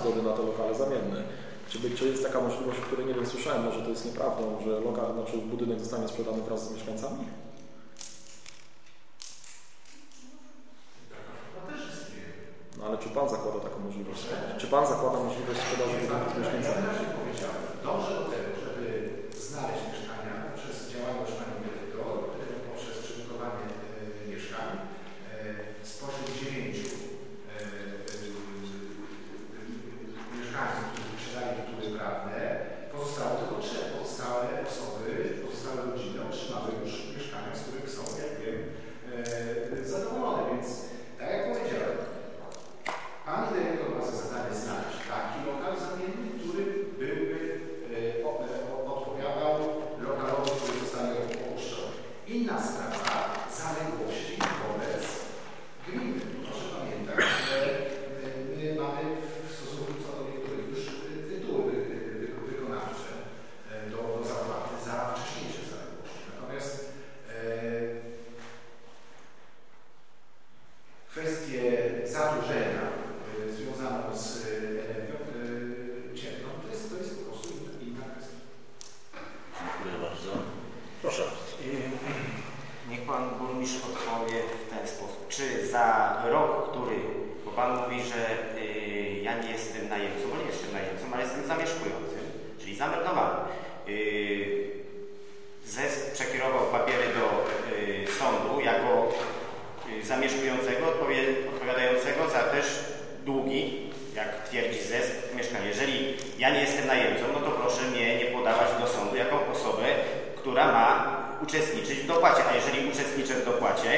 zgody na te lokale zamienne. Czy, czy jest taka możliwość, o której nie wiem, słyszałem, może to jest nieprawdą, że lokal, znaczy budynek zostanie sprzedany wraz z mieszkańcami? To też istnieje. No ale czy Pan zakłada taką możliwość? Czy Pan zakłada możliwość sprzedaży budynku z mieszkańcami? Ja wyraźnie powiedziałem, dążę do tego, żeby znaleźć mieszkania poprzez działalność Pani Dyrektor, y, poprzez przygotowanie y, mieszkań. Y, Spośród dziewięciu y, y, y, mieszkańców, którzy posiadali tytuły prawne, pozostało tylko trzech. Pozostałe osoby, pozostałe rodziny otrzymały już mieszkania, z których są, jak wiem, y, zadowolone. Więc tak jak powiedziałem, Pan dyrektor ma za zadanie znaleźć taki lokal zamienny, który byłby e, o- e, o- odpowiadał lokalowi, który zostanie opuszczony. Inna sprawa zaległości wobec gminy. Proszę pamiętać, że e, my mamy w stosunku co do niektórych już e, tytuły wy- wy- wykonawcze e, do, do zapłaty za wcześniejsze zaległości. Natomiast e, kwestię zadłużenia y, związaną z y, energią y, ciemną, to jest, to jest po prostu inna, inna kwestia. Dziękuję bardzo. Proszę. Y, Niech Pan Burmistrz odpowie w ten sposób. Czy za rok, który, bo Pan mówi, że y, ja nie jestem najemcą, bo nie jestem najemcą, ale jestem zamieszkującym, czyli zameldowanym. Y, ZES przekierował papiery do y, sądu jako zamieszkującego, odpowiadającego za też długi, jak twierdzi ZES, mieszkania. Jeżeli ja nie jestem najemcą, no to proszę mnie nie podawać do sądu jako osobę, która ma uczestniczyć w dopłacie. A jeżeli uczestniczę w dopłacie,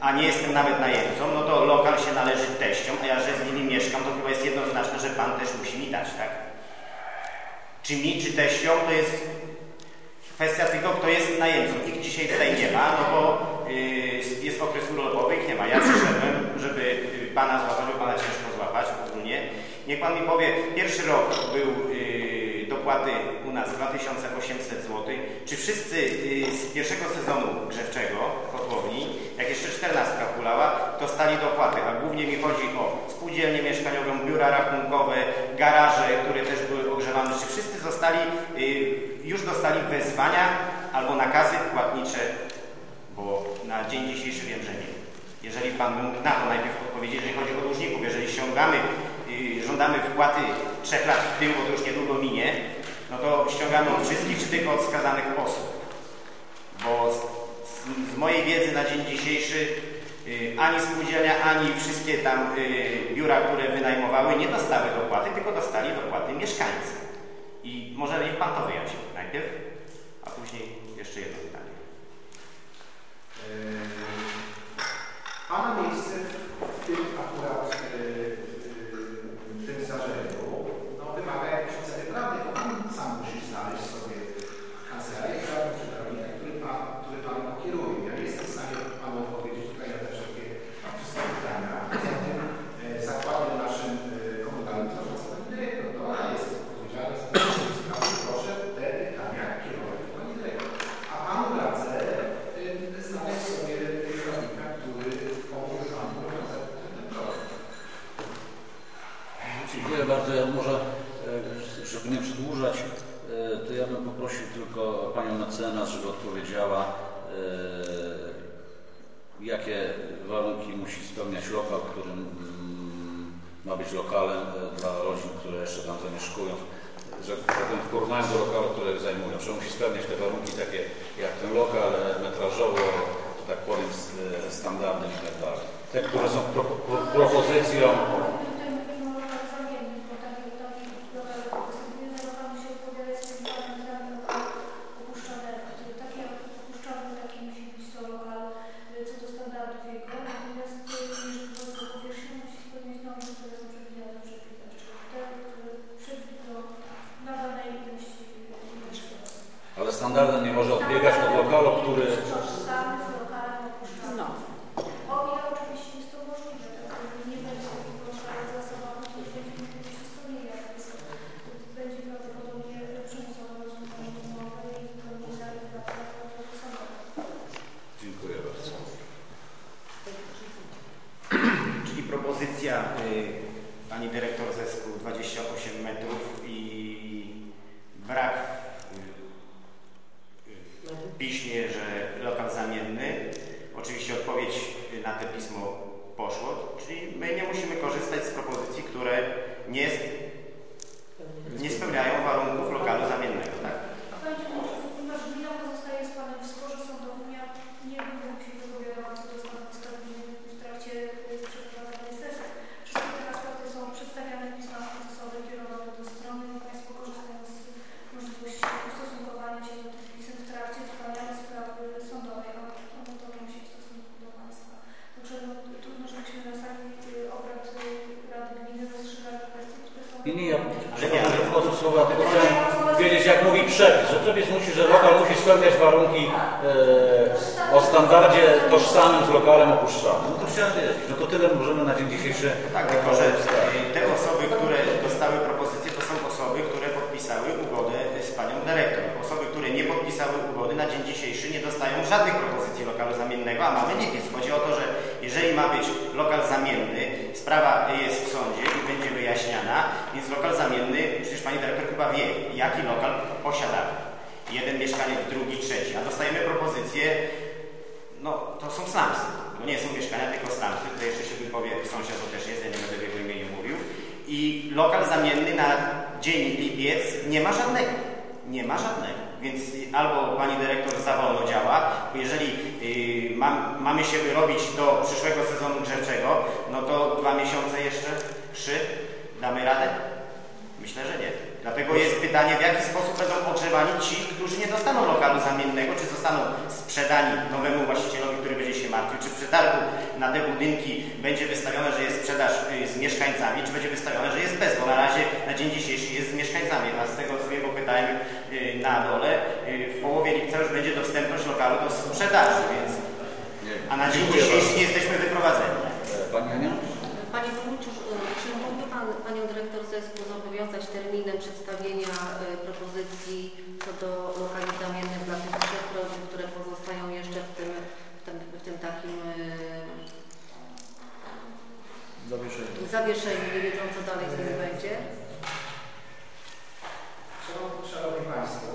a nie jestem nawet najemcą, no to lokal się należy teściom, a ja, że z nimi mieszkam, to chyba jest jednoznaczne, że pan też musi mi dać, tak? Czy mi, czy teściom, to jest Kwestia tylko, kto jest najemcą. Ich dzisiaj tutaj nie ma, no bo y, jest okres urlopowy, ich nie ma. Ja przyszedłem, żeby y, Pana złapać, bo Pana ciężko złapać ogólnie. Niech Pan mi powie, pierwszy rok był y, dopłaty u nas 2800 zł. Czy wszyscy y, z pierwszego sezonu grzewczego kotłowni, jak jeszcze 14 kulała, dostali dopłaty, a głównie mi chodzi o spółdzielnię mieszkaniową, biura rachunkowe, garaże, które też były ogrzewane. Czy wszyscy zostali, y, już dostali wezwania albo nakazy płatnicze, bo na dzień dzisiejszy wiem, że nie. Jeżeli Pan mógł na to najpierw odpowiedzieć, jeżeli chodzi o dłużników, jeżeli ściągamy, y, żądamy wpłaty trzech lat w tył, bo to już niedługo minie, no to ściągamy od wszystkich, czy tylko od wskazanych osób. Bo z, z, z mojej wiedzy na dzień dzisiejszy y, ani spółdzielnia, ani wszystkie tam y, biura, które wynajmowały, nie dostały dopłaty, tylko dostali dopłaty mieszkańcy. I może niech Pan to wyjaśni najpierw, a później jeszcze jedno pytanie. Yy, Pana miejsce w tym akurat yy, yy, w tym zdarzeniu no, wymaga jakiejś oceny prawnej, bo Pan sam musi znaleźć sobie kancelarię prawną czy prawnika, który Pan, który pan pokieruje. Ja nie jestem w stanie Panu odpowiedzieć tutaj na te wszystkie, na wszystkie pytania. Poza tym yy, zakładem naszym yy, komunalnym zarządza Pani Dyrektor. To ona jest odpowiedzialna za te sprawy. Proszę te pytania kierować do Pani Dyrektor. A Panu radzę yy, znaleźć sobie prawnika, który pomoże Panu rozwiązać ten ten problem. Dziękuję bardzo. Ja może, e, żeby nie przedłużać, e, to ja bym poprosił tylko Panią mecenas, żeby odpowiedziała, e, jakie warunki musi spełniać lokal, którym mm, ma być lokalem e, dla rodzin, które jeszcze tam zamieszkują. Że powiem, w porównaniu do lokalu, które zajmują, że musi spełniać te warunki takie jak ten lokal e, metrażowo, tak powiem, e, standardem i tak dalej. Te, które są pro, pro, propozycją Tutaj mówimy o lokal zamiennych, bo taki, taki lokal występuje za lokal musi odpowiadać swoim parametrami lokalu opuszczonego. Taki opuszczony, taki musi być to lokal y, co do standardów jego. Natomiast y, propozycja y, pani dyrektor zespół 28 metrów i brak y, y, w piśmie, że lokal zamienny. Oczywiście odpowiedź na te pismo poszło, czyli my nie musimy korzystać z propozycji, które nie, nie spełniają warunków lokalu zamiennego. Tak? Panie Przewodniczący, ponieważ gmina pozostaje z Panem w sporze sądowym, ja nie będę się wypowiadała co do stanowiska gminy w trakcie y, przeprowadzanej sesji. Wszystkie te raporty są przedstawiane w pismach procesowe kierowane do strony. Państwo korzystają z możliwości ustosunkowania się do tych pism w trakcie trwania sprawy sądowej, a one to musi w stosunku do Państwa. Także no, trudno, żebyśmy na sali y, obrad y, Rady Gminy rozstrzygali kwestie, które są... Nie, nie, ja że wchodzę w słowa, tylko chciałem wiedzieć, jak mówi przepis, że przepis musi, że lokal musi spełniać warunki e, o standardzie tożsamym z lokalem opuszczanym. No to chciałem wiedzieć. No to tyle możemy na dzień dzisiejszy Tak, tylko że y, te osoby, które dostały propozycję, to są osoby, które podpisały ugodę z panią dyrektor. Osoby, które nie podpisały ugody na dzień dzisiejszy nie dostają żadnych propozycji lokalu zamiennego, a mamy lipiec. Chodzi o to, że jeżeli ma być lokal zamienny, sprawa jest w sądzie i będzie wyjaśniana, więc lokal zamienny, przecież pani dyrektor chyba wie, jaki lokal posiadamy. Mieszkaniec, drugi, trzeci, a dostajemy propozycję, no to są slumsy. No nie są mieszkania, tylko slumsy. Tutaj jeszcze się wypowie sąsiad, bo też jest, ja nie będę w jego imieniu mówił. I lokal zamienny na dzień lipiec nie ma żadnego. Nie ma żadnego. Więc albo pani dyrektor za wolno działa, bo jeżeli yy, mam, mamy się wyrobić do przyszłego sezonu grzewczego, no to dwa miesiące jeszcze, trzy, damy radę? Myślę, że nie. Dlatego jest pytanie, w jaki sposób będą ogrzewani ci, którzy nie dostaną lokalu zamiennego, czy zostaną sprzedani nowemu właścicielowi, który będzie się martwił, czy w przetargu na te budynki będzie wystawione, że jest sprzedaż y, z mieszkańcami, czy będzie wystawione, że jest bez, bo na razie na dzień dzisiejszy jest z mieszkańcami, a z tego co bo pytałem y, na dole, y, w połowie lipca już będzie dostępność lokalu do sprzedaży, więc a na dzień dzisiejszy nie jesteśmy wyprowadzeni. E, Pani Ania? Panie Burmistrzu, e, czy mógłby Pan Panią Dyrektor Zespół zobowiązać terminem przedstawienia e, propozycji co do lokali zamiennych dla tych trzech rodzin, które pozostają jeszcze w tym, w tym, w tym takim Zawieszenie. e, zawieszeniu, nie wiedzą co dalej z nimi będzie? Szanowni Państwo,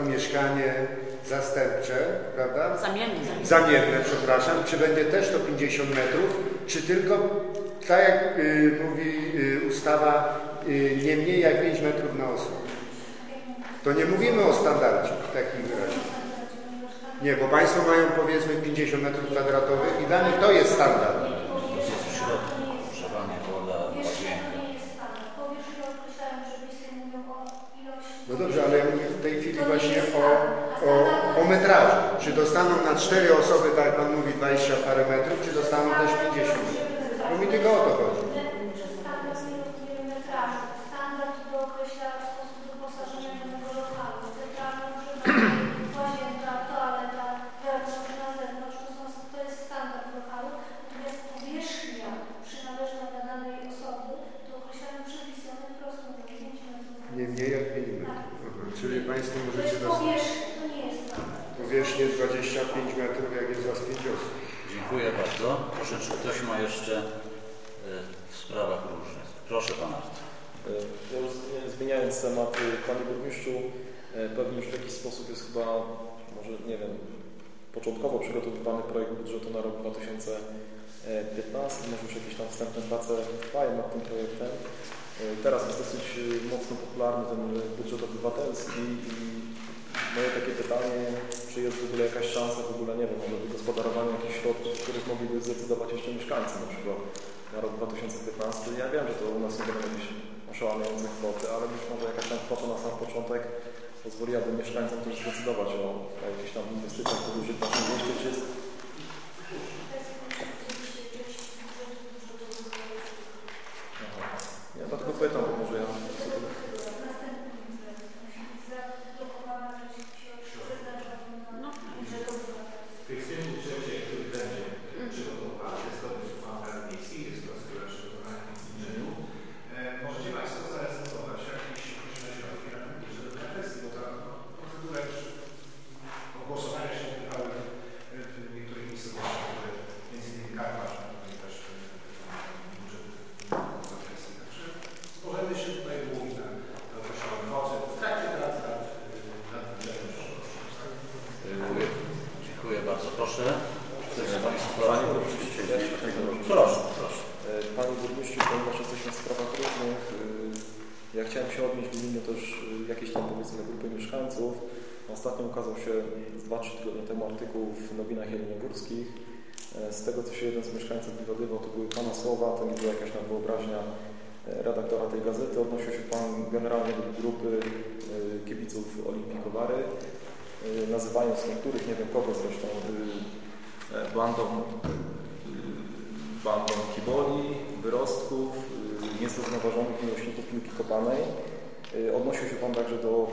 mieszkanie zastępcze, prawda? Zamiennie. Zamienne, przepraszam, czy będzie też to 50 metrów, czy tylko, tak jak y, mówi y, ustawa, y, nie mniej jak 5 metrów na osobę. To nie mówimy o standardzie w takim wyrazie. Nie, bo Państwo mają powiedzmy 50 metrów kwadratowych i dla nich to jest standard. No dobrze, ale ja mówię chwili właśnie o, o, o metrażu. Czy dostaną na 4 osoby, tak jak Pan mówi, 20 parę metrów, czy dostaną też 50? Bo mi tylko o to chodzi. Standard nie rozumie metrażu. Standard to określa sposób wyposażenia danego lokalu. Centralne ogrzewanie, łazienka, toaleta, wewnątrz, na zewnątrz. To, są, to jest standard lokalu. Natomiast powierzchnia przynależna dla danej osoby to określają przepisy. One wprost mówią 5 metrów. Nie mniej jak 5 metrów. Aha. Czyli Państwo To możecie jest dostać powierzchnia, to nie jest standard. powierzchnię 25 metrów, jak jest Was 5 osób. Dziękuję bardzo. Proszę, czy ktoś ma jeszcze y, w sprawach różnych? Proszę pana. E, Ja już z- zmieniając temat, Panie Burmistrzu, e, pewnie już w jakiś sposób jest chyba, może nie wiem, początkowo przygotowywany projekt budżetu na rok 2015, może już jakieś tam wstępne prace trwają nad tym projektem. E, Teraz jest dosyć e, mocno popularny ten budżet obywatelski i moje takie pytanie, czy jest w ogóle jakaś szansa w ogóle, nie wiem, może wygospodarowania jakichś środków, z których mogliby zdecydować jeszcze mieszkańcy, na przykład na rok 2015. Ja wiem, że to u nas nie będą jakieś oszałamiające kwoty, ale być może jakaś tam kwota na sam początek pozwoliłaby mieszkańcom też zdecydować o, jakichś tam inwestycjach podróżnych w naszym mieście, czy jest... Aha. Ja dlatego pytam, bo może ja... No. W tym budżecie, który będzie przygotowany, zgodnie z planami miejskich, jest procedura przygotowania budżetu. E, Możecie Państwo zarezerwować jakieś określone środki na ten budżet dla kwestii, bo ta procedura już ogłosowania się odbywały w, w niektórych miejscowościach, które między innymi Karpacz, tutaj też e, budżet za kwestię. Także możemy się tutaj długi na na określone kwoty w trakcie prac nad, nad budżetem przyszłości. Dziękuję. Dziękuję bardzo. Proszę. Ktoś z Państwa? Panie Burmistrzu, ja się tak Proszę, proszę. E, Panie Burmistrzu, ponieważ jesteśmy w sprawach różnych, e, ja chciałem się odnieść w imieniu też e, jakiejś tam powiedzmy grupy mieszkańców. Ostatnio ukazał się 2-3 tygodnie temu artykuł w nowinach jeleniogórskich. E, Z tego co się jeden z mieszkańców wywiadywał, to były Pana słowa, to nie była jakaś tam wyobraźnia e, redaktora tej gazety. Odnosił się Pan generalnie do grupy e, kibiców Olimpii Kowary, e, nazywając niektórych, nie wiem kogo zresztą, e, e, bandą, e, bandą kiboli, wyrostków, e, niezrównoważonych miłośników piłki kopanej. Odnosił się Pan także do,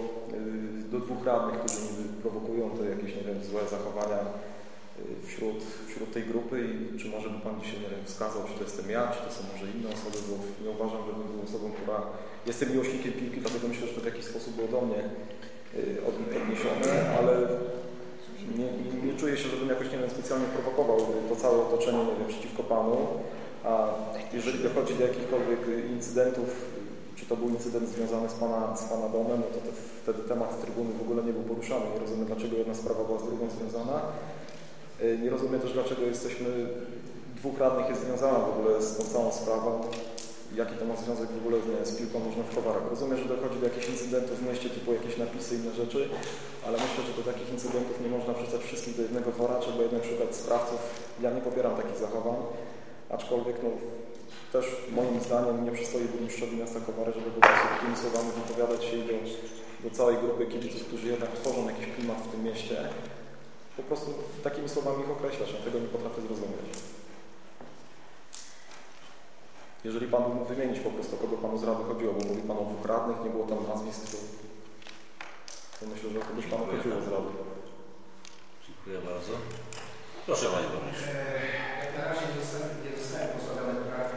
do dwóch radnych, którzy niby prowokują te jakieś, nie wiem, złe zachowania wśród, wśród tej grupy i czy może by Pan dzisiaj, nie wskazał, czy to jestem ja, czy to są może inne osoby, bo nie uważam, że bym był osobą, która... Jestem miłośnikiem piłki, dlatego myślę, że to w jakiś sposób było do mnie y, od- odniesione, ale nie, nie, nie czuję się, żebym jakoś, nie wiem, specjalnie prowokował to całe otoczenie, nie wiem, przeciwko Panu, a jeżeli dochodzi do jakichkolwiek incydentów, czy to był incydent związany z Pana, z pana domem, no to te, wtedy temat trybuny w ogóle nie był poruszany. Nie rozumiem, dlaczego jedna sprawa była z drugą związana. Y, Nie rozumiem też, dlaczego jesteśmy, dwóch radnych jest związana w ogóle z tą całą sprawą. Jaki to ma związek w ogóle nie, z piłką nożną w Kowarach. Rozumiem, że dochodzi do jakichś incydentów w mieście, typu jakieś napisy inne rzeczy, ale myślę, że do takich incydentów nie można wrzucać wszystkich do jednego wora, trzeba jednak szukać sprawców. Ja nie popieram takich zachowań, aczkolwiek no, też moim zdaniem nie przystoi burmistrzowi miasta Kowary, żeby po prostu takimi słowami wypowiadać się do, do całej grupy kibiców, którzy jednak tworzą jakiś klimat w tym mieście. Po prostu takimi słowami ich określać, ja tego nie potrafię zrozumieć. Jeżeli Pan mógł wymienić po prostu, kogo Panu z Rady chodziło, bo mówi Pan o dwóch radnych, nie było tam nazwisk, to, to myślę, że o kogoś Panu chodziło z Rady. Dziękuję bardzo. Proszę Panie Burmistrzu. E, Jak na razie nie dostałem pozbawionych praw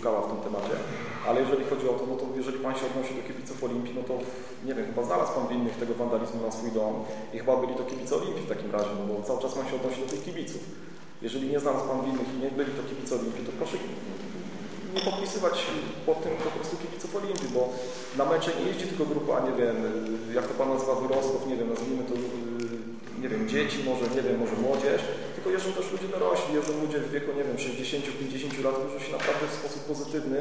szukała w tym temacie, ale jeżeli chodzi o to, no to jeżeli Pan się odnosi do kibiców Olimpii, no to nie wiem, chyba znalazł Pan winnych tego wandalizmu na swój dom i chyba byli to kibice Olimpii w takim razie, no bo cały czas Pan się odnosi do tych kibiców. Jeżeli nie znalazł Pan winnych i nie byli to kibice Olimpii, to proszę nie podpisywać pod tym po prostu kibiców Olimpii, bo na mecze nie jeździ tylko grupa, nie wiem, jak to Pan nazywa, wyrostów, nie wiem, nazwijmy to, nie wiem, dzieci, może, nie wiem, może młodzież, tylko jeżdżą też ludzie dorośli, jeżdżą ludzie w wieku, nie wiem, 60-50 lat, którzy się naprawdę w sposób pozytywny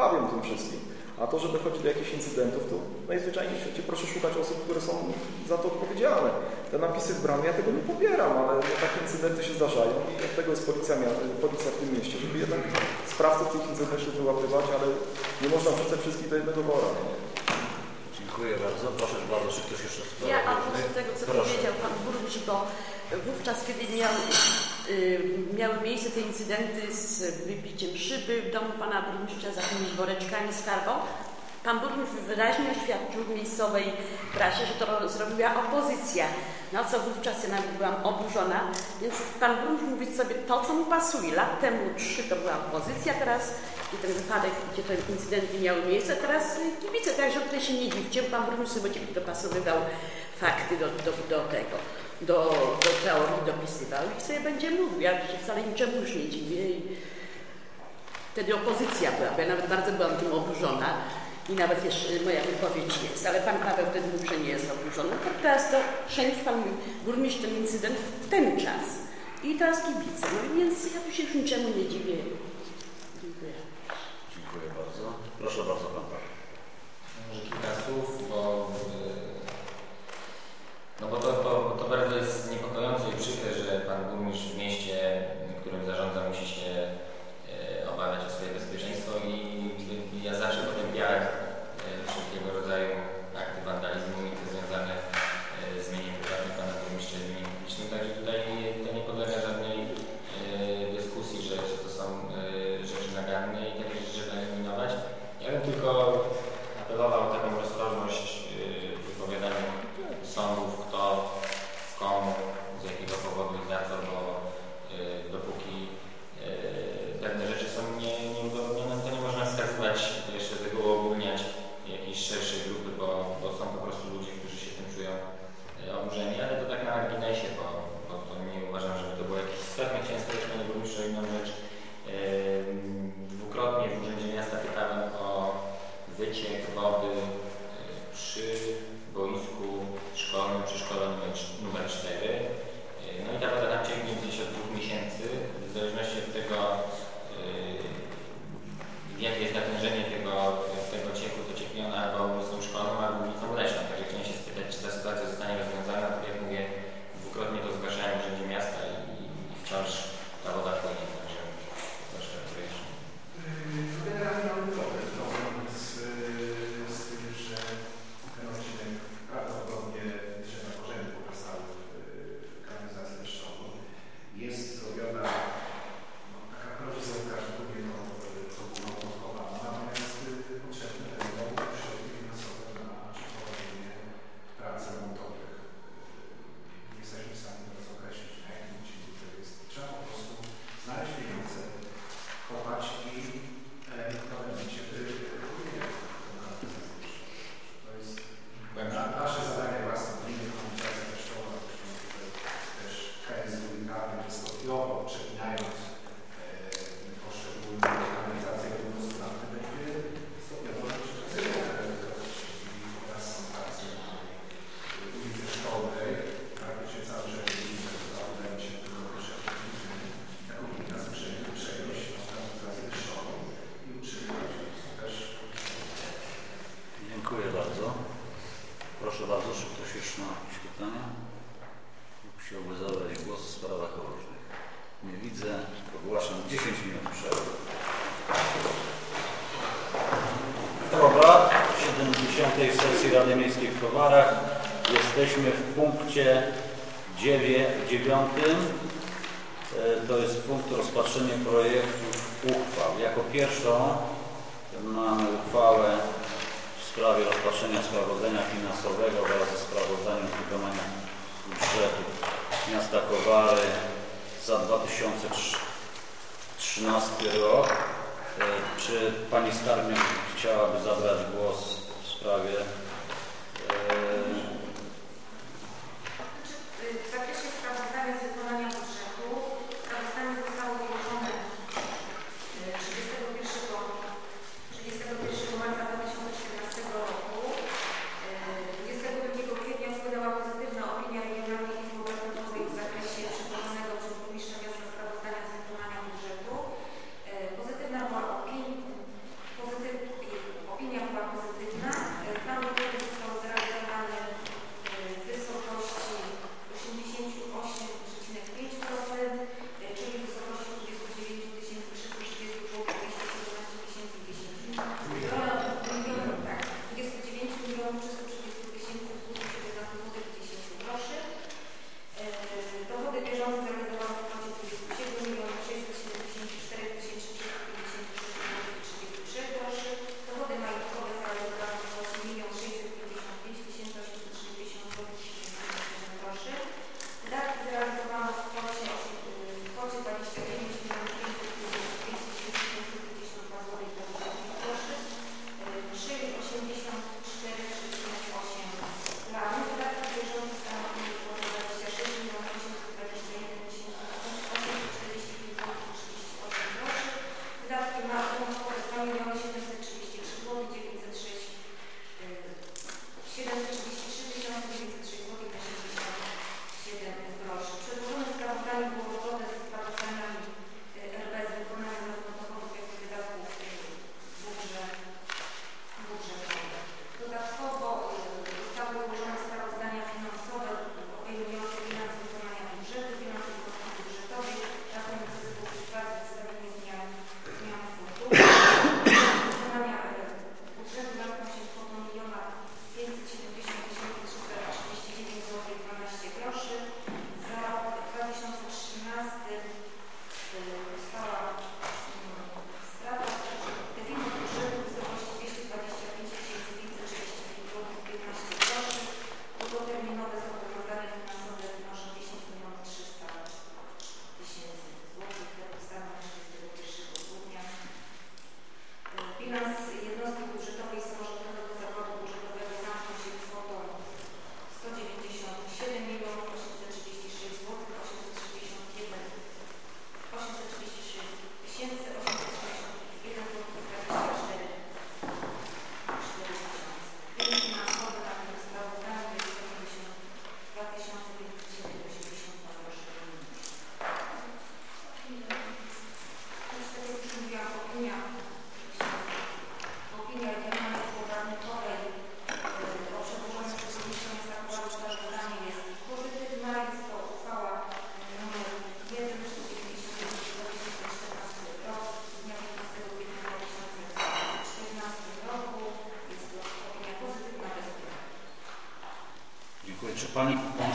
bawią tym wszystkim. A to, że dochodzi do jakichś incydentów, to najzwyczajniej w świecie proszę szukać osób, które są za to odpowiedzialne. Te napisy w bramie, ja tego nie popieram, ale takie incydenty się zdarzają i od tego jest policja, policja w tym mieście, żeby jednak sprawców tych incydentów wyłapywać, ale nie można wrzucać wszystkich do jednego wora. Dziękuję bardzo. Proszę bardzo, czy ktoś jeszcze Ja a propos tego, co Proszę. powiedział Pan Burmistrz, bo wówczas, kiedy miał, y, miały miejsce te incydenty z wybiciem szyby w domu Pana Burmistrza, z jakimiś woreczkami z farbą, Pan Burmistrz wyraźnie oświadczył w miejscowej prasie, że to ro- zrobiła opozycja, na co wówczas ja nawet byłam oburzona, więc Pan Burmistrz mówi sobie to, co mu pasuje. Lat temu trzy to była opozycja, teraz i ten wypadek, gdzie te incydenty miały miejsce, teraz kibice, także tutaj się nie dziwcie, Pan Burmistrz sobie będzie dopasowywał fakty do, do, do tego, do, do teorii dopisywał i sobie będzie mówił. Ja się wcale niczemu już nie dziwię. I wtedy opozycja była, bo ja nawet bardzo byłam tym oburzona i nawet jeszcze moja wypowiedź jest, ale pan Paweł wtedy mówił, że nie jest oburzony. To teraz to wszędzie pan burmistrz ten incydent w ten czas i teraz kibice. No więc ja się już niczemu nie dziwię. Dziękuję. Dziękuję bardzo. Proszę bardzo pan Paweł. Może kilka słów, bo no bo to, to, to bardzo jest niepokojące i przykre.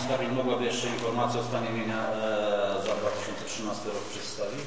Pani Kamil mogłaby jeszcze informację o stanie mienia e, za 2013 rok przedstawić?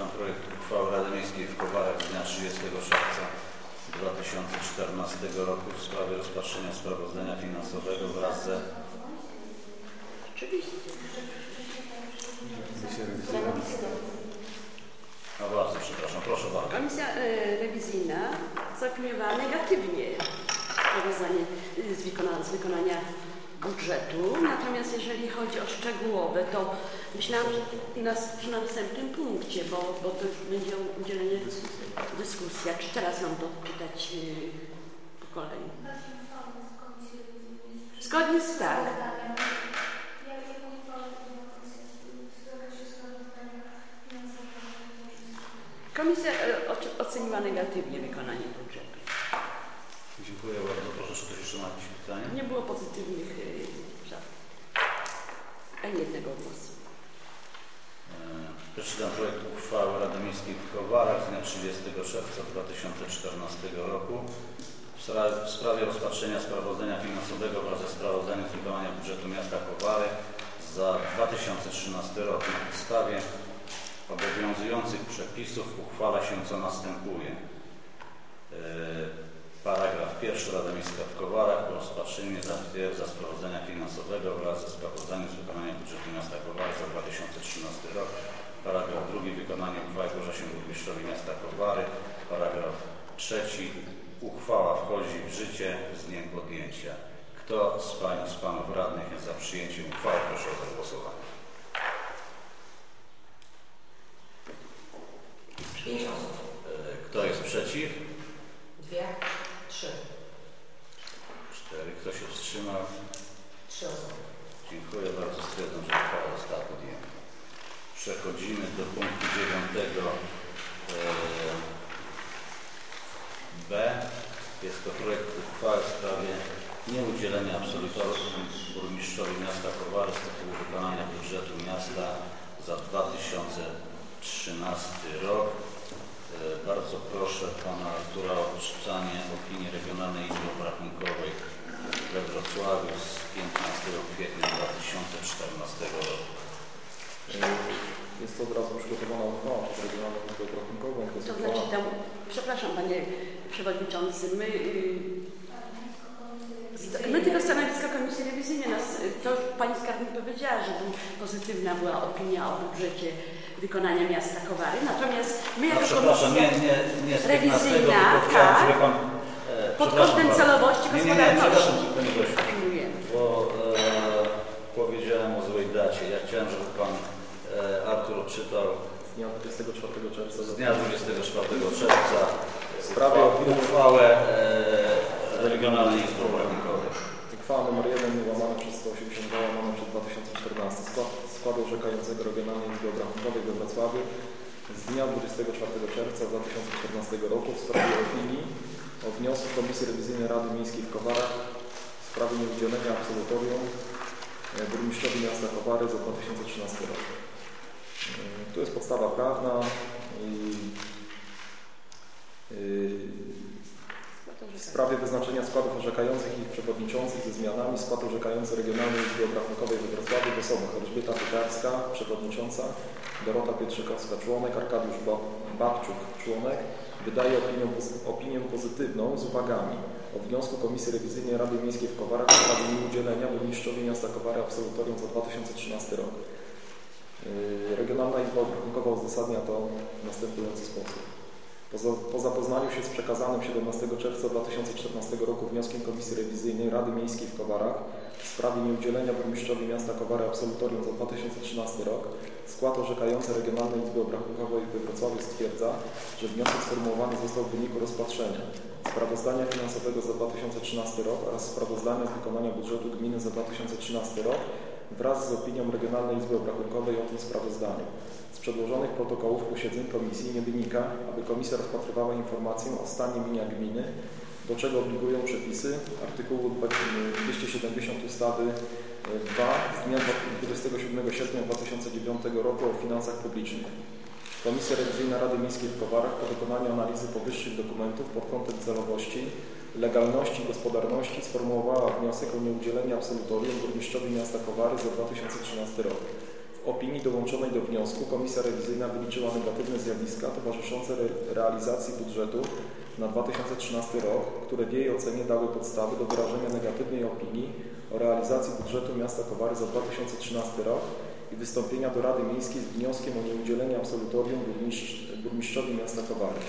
Przeczytam projekt uchwały Rady Miejskiej w Kowarach z dnia 30 czerwca 2014 roku w sprawie rozpatrzenia sprawozdania finansowego wraz ze Oczywiście. A bardzo przepraszam, proszę bardzo. Komisja e, rewizyjna zaopiniowała negatywnie sprawozdanie z, wykona, z wykonania budżetu. Natomiast jeżeli chodzi o szczegółowe, to myślałam, że na, że na następnym punkcie, bo, bo to będzie udzielenie dyskusja. Czy teraz mam to czytać e, po kolei? Zgodnie z tak. Komisja oce- oceniła negatywnie wykonanie budżetu. Dziękuję bardzo. Proszę, jeszcze ma jakieś pytania? Nie było pozytywnych e, żadnych. Ani jednego głosu. E, Przeczytam projekt uchwały Rady Miejskiej w Kowarach z dnia 30 czerwca 2014 roku w spra- w sprawie rozpatrzenia sprawozdania finansowego wraz ze sprawozdaniem z wykonania budżetu miasta Kowary za 2013 rok. Na podstawie obowiązujących przepisów uchwala się co następuje. E, Paragraf pierwszy Rada Miejska w Kowarach po rozpatrzeniu zatwierdza sprawozdania finansowego wraz ze sprawozdaniem z wykonania budżetu miasta Kowary za 2013 rok. Paragraf drugi Wykonanie uchwały zgłasza się burmistrzowi miasta Kowary. Paragraf trzeci Uchwała wchodzi w życie z dniem podjęcia. Kto z Pań i z Panów Radnych jest za przyjęciem uchwały? Proszę o zagłosowanie. Pięć osób. Kto jest przeciw? Dwie, trzy. Cztery. Kto się wstrzymał? Trzy osoby. Dziękuję bardzo. Stwierdzam, że uchwała została podjęta. Przechodzimy do punktu dziewiątego e, B. Jest to projekt uchwały w sprawie nieudzielenia absolutorium burmistrzowi miasta Kowary z tytułu wykonania budżetu miasta za 2013 rok. E, Bardzo proszę Pana Artura o odczytanie opinii Regionalnej Izby Obrachunkowej we Wrocławiu z 15 kwietnia 2014 roku. Jest to od razu przygotowana uchwała przez Regionalną Izbę Obrachunkową. To To znaczy tam, przepraszam Panie Przewodniczący, my, y, my tylko stanowisko Komisji Rewizyjnej, nas, to Pani Skarbnik powiedziała, że był, pozytywna była opinia o budżecie wykonania miasta Kowary, natomiast my No, jako przepraszam, nie, nie, nie z 15, Rewizyjna, tylko chciałem, tak. żeby Pan... E, pod kątem celowości Nie, nie, nie, przepraszam gospodarności Pani Gościu, opiniujemy. bo e, powiedziałem o złej dacie. Ja chciałem, żeby Pan e, Artur odczytał z dnia 24 czerwca. z dnia 24 czerwca W sprawie uchwa- uchwałę e, Regionalnej Izby Obrachunkowej. Uchwała nr 1 łamane przez 182 łamane przez 2014 skład, składu orzekającego Regionalnej Izby Obrachunkowej we Wrocławiu z dnia 24 czerwca 2014 roku w sprawie opinii o wniosku Komisji Rewizyjnej Rady Miejskiej w Kowarach w sprawie nieudzielenia absolutorium e, burmistrzowi miasta Kowary za 2013 rok. E, Tu jest podstawa prawna i yy, w sprawie wyznaczenia składów orzekających i ich przewodniczących ze zmianami skład orzekający Regionalnej Izby Obrachunkowej we Wrocławiu w osobach Elżbieta Pytarska, przewodnicząca, Dorota Pietrzykowska, członek, Arkadiusz Bab- Babczuk, członek, wydaje opinię, opinię pozytywną z uwagami o wniosku Komisji Rewizyjnej Rady Miejskiej w Kowarach w sprawie nieudzielenia burmistrzowi miasta Kowary absolutorium za 2013 rok. Yy, Regionalna Izba Obrachunkowa uzasadnia to w następujący sposób. Po, za, po zapoznaniu się z przekazanym 17 czerwca 2014 roku wnioskiem Komisji Rewizyjnej Rady Miejskiej w Kowarach w sprawie nieudzielenia burmistrzowi miasta Kowary absolutorium za 2013 rok, skład orzekający Regionalnej Izby Obrachunkowej we Wrocławiu stwierdza, że wniosek sformułowany został w wyniku rozpatrzenia sprawozdania finansowego za 2013 rok oraz sprawozdania z wykonania budżetu gminy za 2013 rok wraz z opinią Regionalnej Izby Obrachunkowej o tym sprawozdaniu. Z przedłożonych protokołów posiedzeń komisji nie wynika, aby komisja rozpatrywała informację o stanie mienia gminy, do czego obligują przepisy artykułu 270 ustawy e, 2 z dnia 27 sierpnia 2009 roku o finansach publicznych. Komisja Rewizyjna Rady Miejskiej w Kowarach po dokonaniu analizy powyższych dokumentów pod kątem celowości, legalności i gospodarności sformułowała wniosek o nieudzielenie absolutorium burmistrzowi miasta Kowary za 2013 rok. W opinii dołączonej do wniosku Komisja Rewizyjna wyliczyła negatywne zjawiska towarzyszące re realizacji budżetu na 2013 rok, które w jej ocenie dały podstawy do wyrażenia negatywnej opinii o realizacji budżetu miasta Kowary za 2013 rok i wystąpienia do Rady Miejskiej z wnioskiem o nieudzielenie absolutorium burmistrz, burmistrzowi miasta Kowary.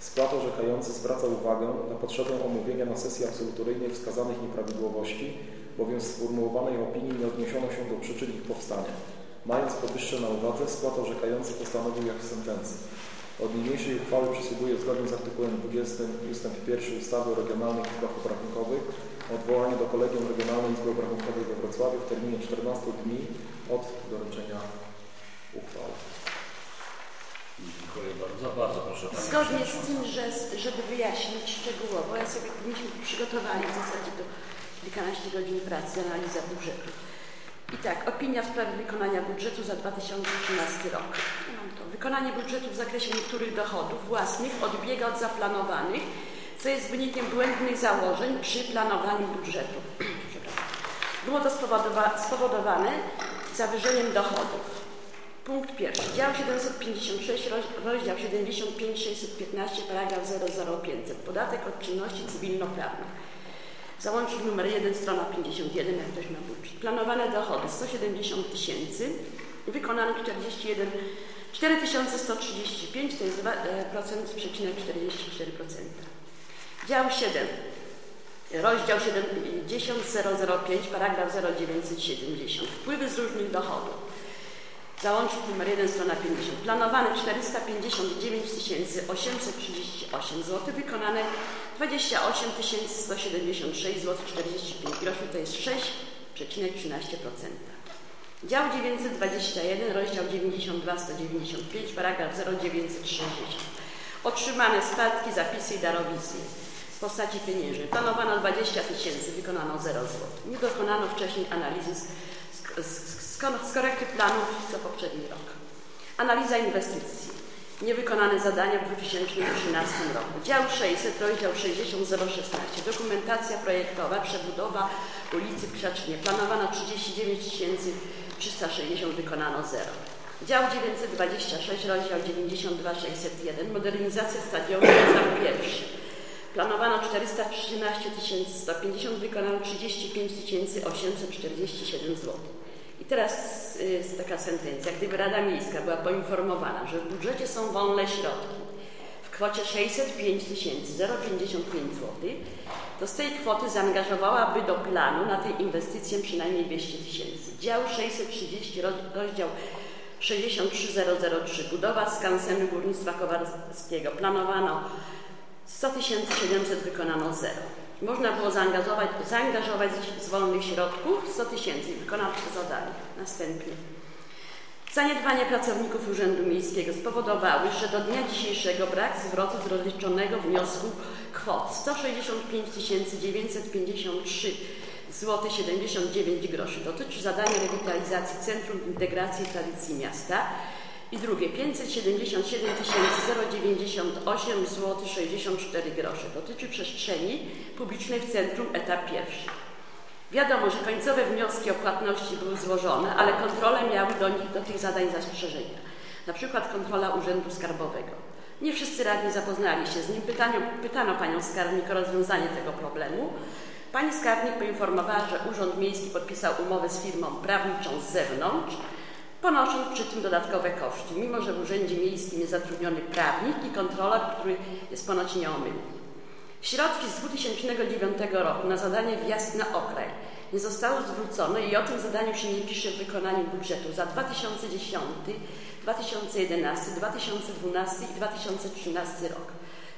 Skład orzekający zwraca uwagę na potrzebę omówienia na sesji absolutoryjnej wskazanych nieprawidłowości, bowiem w sformułowanej opinii nie odniesiono się do przyczyn ich powstania. Mając powyższe na uwadze, skład orzekający postanowił jak w sentencji. Od niniejszej uchwały przysługuje zgodnie z artykułem 20 ust. 1 ustawy o regionalnych izbach obrachunkowych odwołanie do Kolegium Regionalnej Izby Obrachunkowej we Wrocławiu w terminie 14 dni od doręczenia uchwały. Dziękuję bardzo. Bardzo proszę Panie Zgodnie z tym, że, żeby wyjaśnić szczegółowo, ja sobie myśmy przygotowali w zasadzie to kilkanaście godzin pracy, analiza budżetu. I tak, opinia w sprawie wykonania budżetu za 2013 rok. Wykonanie budżetu w zakresie niektórych dochodów własnych odbiega od zaplanowanych, co jest wynikiem błędnych założeń przy planowaniu budżetu. Było to spowodowa spowodowane zawyżeniem dochodów. Punkt pierwszy. Dział 756, roz- rozdział 75, 615, paragraf 00500. Podatek od czynności cywilnoprawnych. Załącznik numer 1, strona 51, jak ktoś ma budżet. Planowane dochody 170 tysięcy, wykonane 41, 4135, to jest 2, e, procent, przecinek 44%. Dział 7, rozdział 70005, paragraf 0970. Wpływy z różnych dochodów. Załącznik numer 1, strona 50. Planowane 459 838 zł, wykonane 28 176 zł 45 groszy, to jest 6,13%. Dział 921, rozdział 92 195, paragraf 0960. Otrzymane spadki, zapisy i darowizny w postaci pieniężnej. Planowano 20 tysięcy, wykonano 0 zł. Nie dokonano wcześniej analizy z, z, z, z korekty planów za poprzedni rok. Analiza inwestycji. Niewykonane zadania w 2013 roku. Dział 600, rozdział 60016. Dokumentacja projektowa, przebudowa ulicy w. Planowano 39 360, wykonano 0. Dział 926, rozdział 92601. Modernizacja stadionu etap pierwszy. Planowano 413 150, wykonano 35 847 zł. Teraz jest taka sentencja. Gdyby Rada Miejska była poinformowana, że w budżecie są wolne środki w kwocie 605 055 zł, to z tej kwoty zaangażowałaby do planu na tę inwestycję przynajmniej 200 tysięcy. Dział 630, rozdział 63003, budowa skansenu górnictwa kowarskiego. Planowano 100 700, wykonano 0. Można było zaangażować, zaangażować z wolnych środków 100 tysięcy to zadanie. Następnie. Zaniedbanie pracowników Urzędu Miejskiego spowodowały, że do dnia dzisiejszego brak zwrotu z rozliczonego wniosku kwot 165 953 zł 79 groszy. Dotyczy zadania rewitalizacji Centrum Integracji i Tradycji Miasta. I drugie 577 098 zł 64 grosze. Dotyczy przestrzeni publicznej w centrum etap pierwszy. Wiadomo, że końcowe wnioski o płatności były złożone, ale kontrole miały do, nich, do tych zadań zastrzeżenia. Na przykład kontrola Urzędu Skarbowego. Nie wszyscy radni zapoznali się z nim. Pytano, pytano panią skarbnik o rozwiązanie tego problemu. Pani skarbnik poinformowała, że Urząd Miejski podpisał umowę z firmą prawniczą z zewnątrz, ponosząc przy tym dodatkowe koszty, mimo że w Urzędzie Miejskim jest zatrudniony prawnik i kontroler, który jest ponoć nieomylny. Środki z 2009 roku na zadanie wjazd na okraj nie zostały zwrócone i o tym zadaniu się nie pisze w wykonaniu budżetu za 2010, 2011, 2012 i 2013 rok.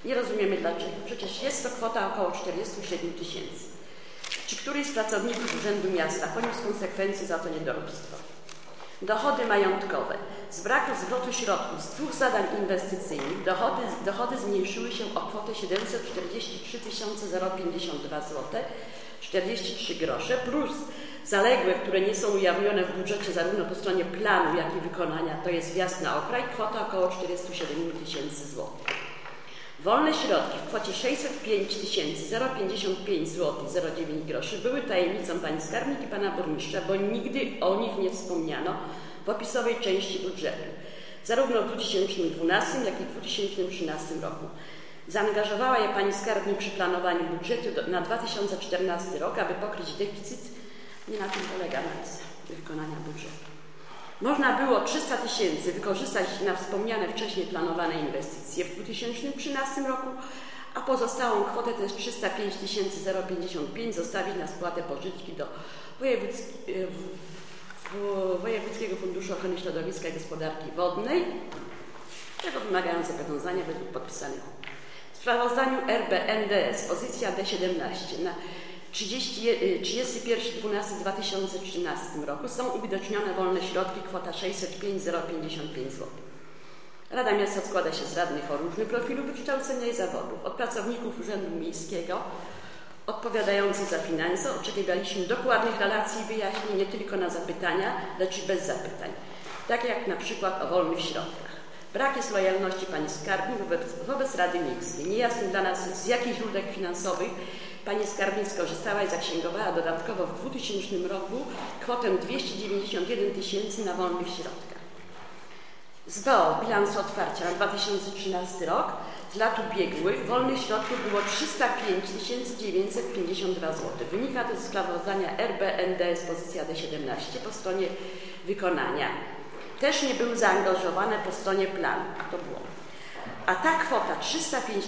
Nie rozumiemy dlaczego. Przecież jest to kwota około 47 tysięcy. Czy któryś z pracowników Urzędu Miasta poniósł konsekwencje za to niedorobstwo? Dochody majątkowe. Z braku zwrotu środków z dwóch zadań inwestycyjnych dochody, dochody zmniejszyły się o kwotę 743 052 zł 43 grosze plus zaległe, które nie są ujawnione w budżecie zarówno po stronie planu, jak i wykonania, to jest wjazd na okraj, kwota około 47 tysięcy złotych. Wolne środki w kwocie 605 055 zł 09 groszy były tajemnicą pani skarbnik i pana burmistrza, bo nigdy o nich nie wspomniano w opisowej części budżetu, zarówno w 2012, jak i w 2013 roku. Zaangażowała je Pani Skarbnik przy planowaniu budżetu na 2014 rok, aby pokryć deficyt. Nie na tym polega analiza wykonania budżetu. Można było 300 tysięcy wykorzystać na wspomniane wcześniej planowane inwestycje w 2013 roku, a pozostałą kwotę, to jest 305 055, zostawić na spłatę pożyczki do Wojewódzki, Wojewódzkiego Funduszu Ochrony Środowiska i Gospodarki Wodnej, czego wymagają zobowiązania według podpisanych. W sprawozdaniu RBNDS pozycja D17 na 31.12.2013 roku są uwidocznione wolne środki kwota 605 055 zł. Rada Miasta składa się z radnych o różnym profilu wykształcenia i zawodów. Od pracowników Urzędu Miejskiego odpowiadających za finanse oczekiwaliśmy dokładnych relacji i wyjaśnień nie tylko na zapytania, lecz i bez zapytań. Tak jak na przykład o wolnych środkach. Brak jest lojalności Pani Skarbnik wobec, wobec Rady Miejskiej. Niejasne dla nas z jakich źródeł finansowych Pani Skarbnik skorzystała i zaksięgowała dodatkowo w 2000 roku kwotę 291 tysięcy na wolnych środkach. Z BO bilansu otwarcia na 2013 rok z lat ubiegłych wolnych środków było 305 952 zł. Wynika to ze sprawozdania RBND z pozycja D17 po stronie wykonania. Też nie były zaangażowane po stronie planu, a to było. A ta kwota 305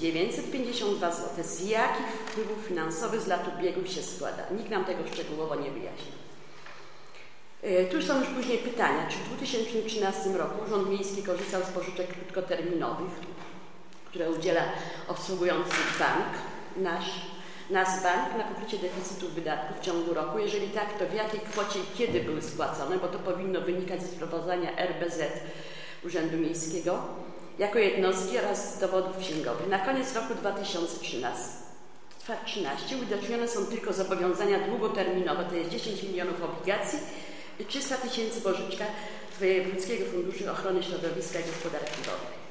952 zł z jakich wpływów finansowych z lat ubiegłych się składa? Nikt nam tego szczegółowo nie wyjaśnił. Tu są już później pytania, czy w 2013 roku Urząd Miejski korzystał z pożyczek krótkoterminowych, które udziela obsługujący bank, nasz, nasz bank na pokrycie deficytu wydatków w ciągu roku. Jeżeli tak, to w jakiej kwocie i kiedy były spłacone, bo to powinno wynikać ze sprawozdania RBZ Urzędu Miejskiego jako jednostki oraz dowodów księgowych. Na koniec roku 2013 13 uwidocznione są tylko zobowiązania długoterminowe, to jest 10 milionów obligacji i 300 tysięcy pożyczka z Wojewódzkiego Funduszu Ochrony Środowiska i Gospodarki Wodnej.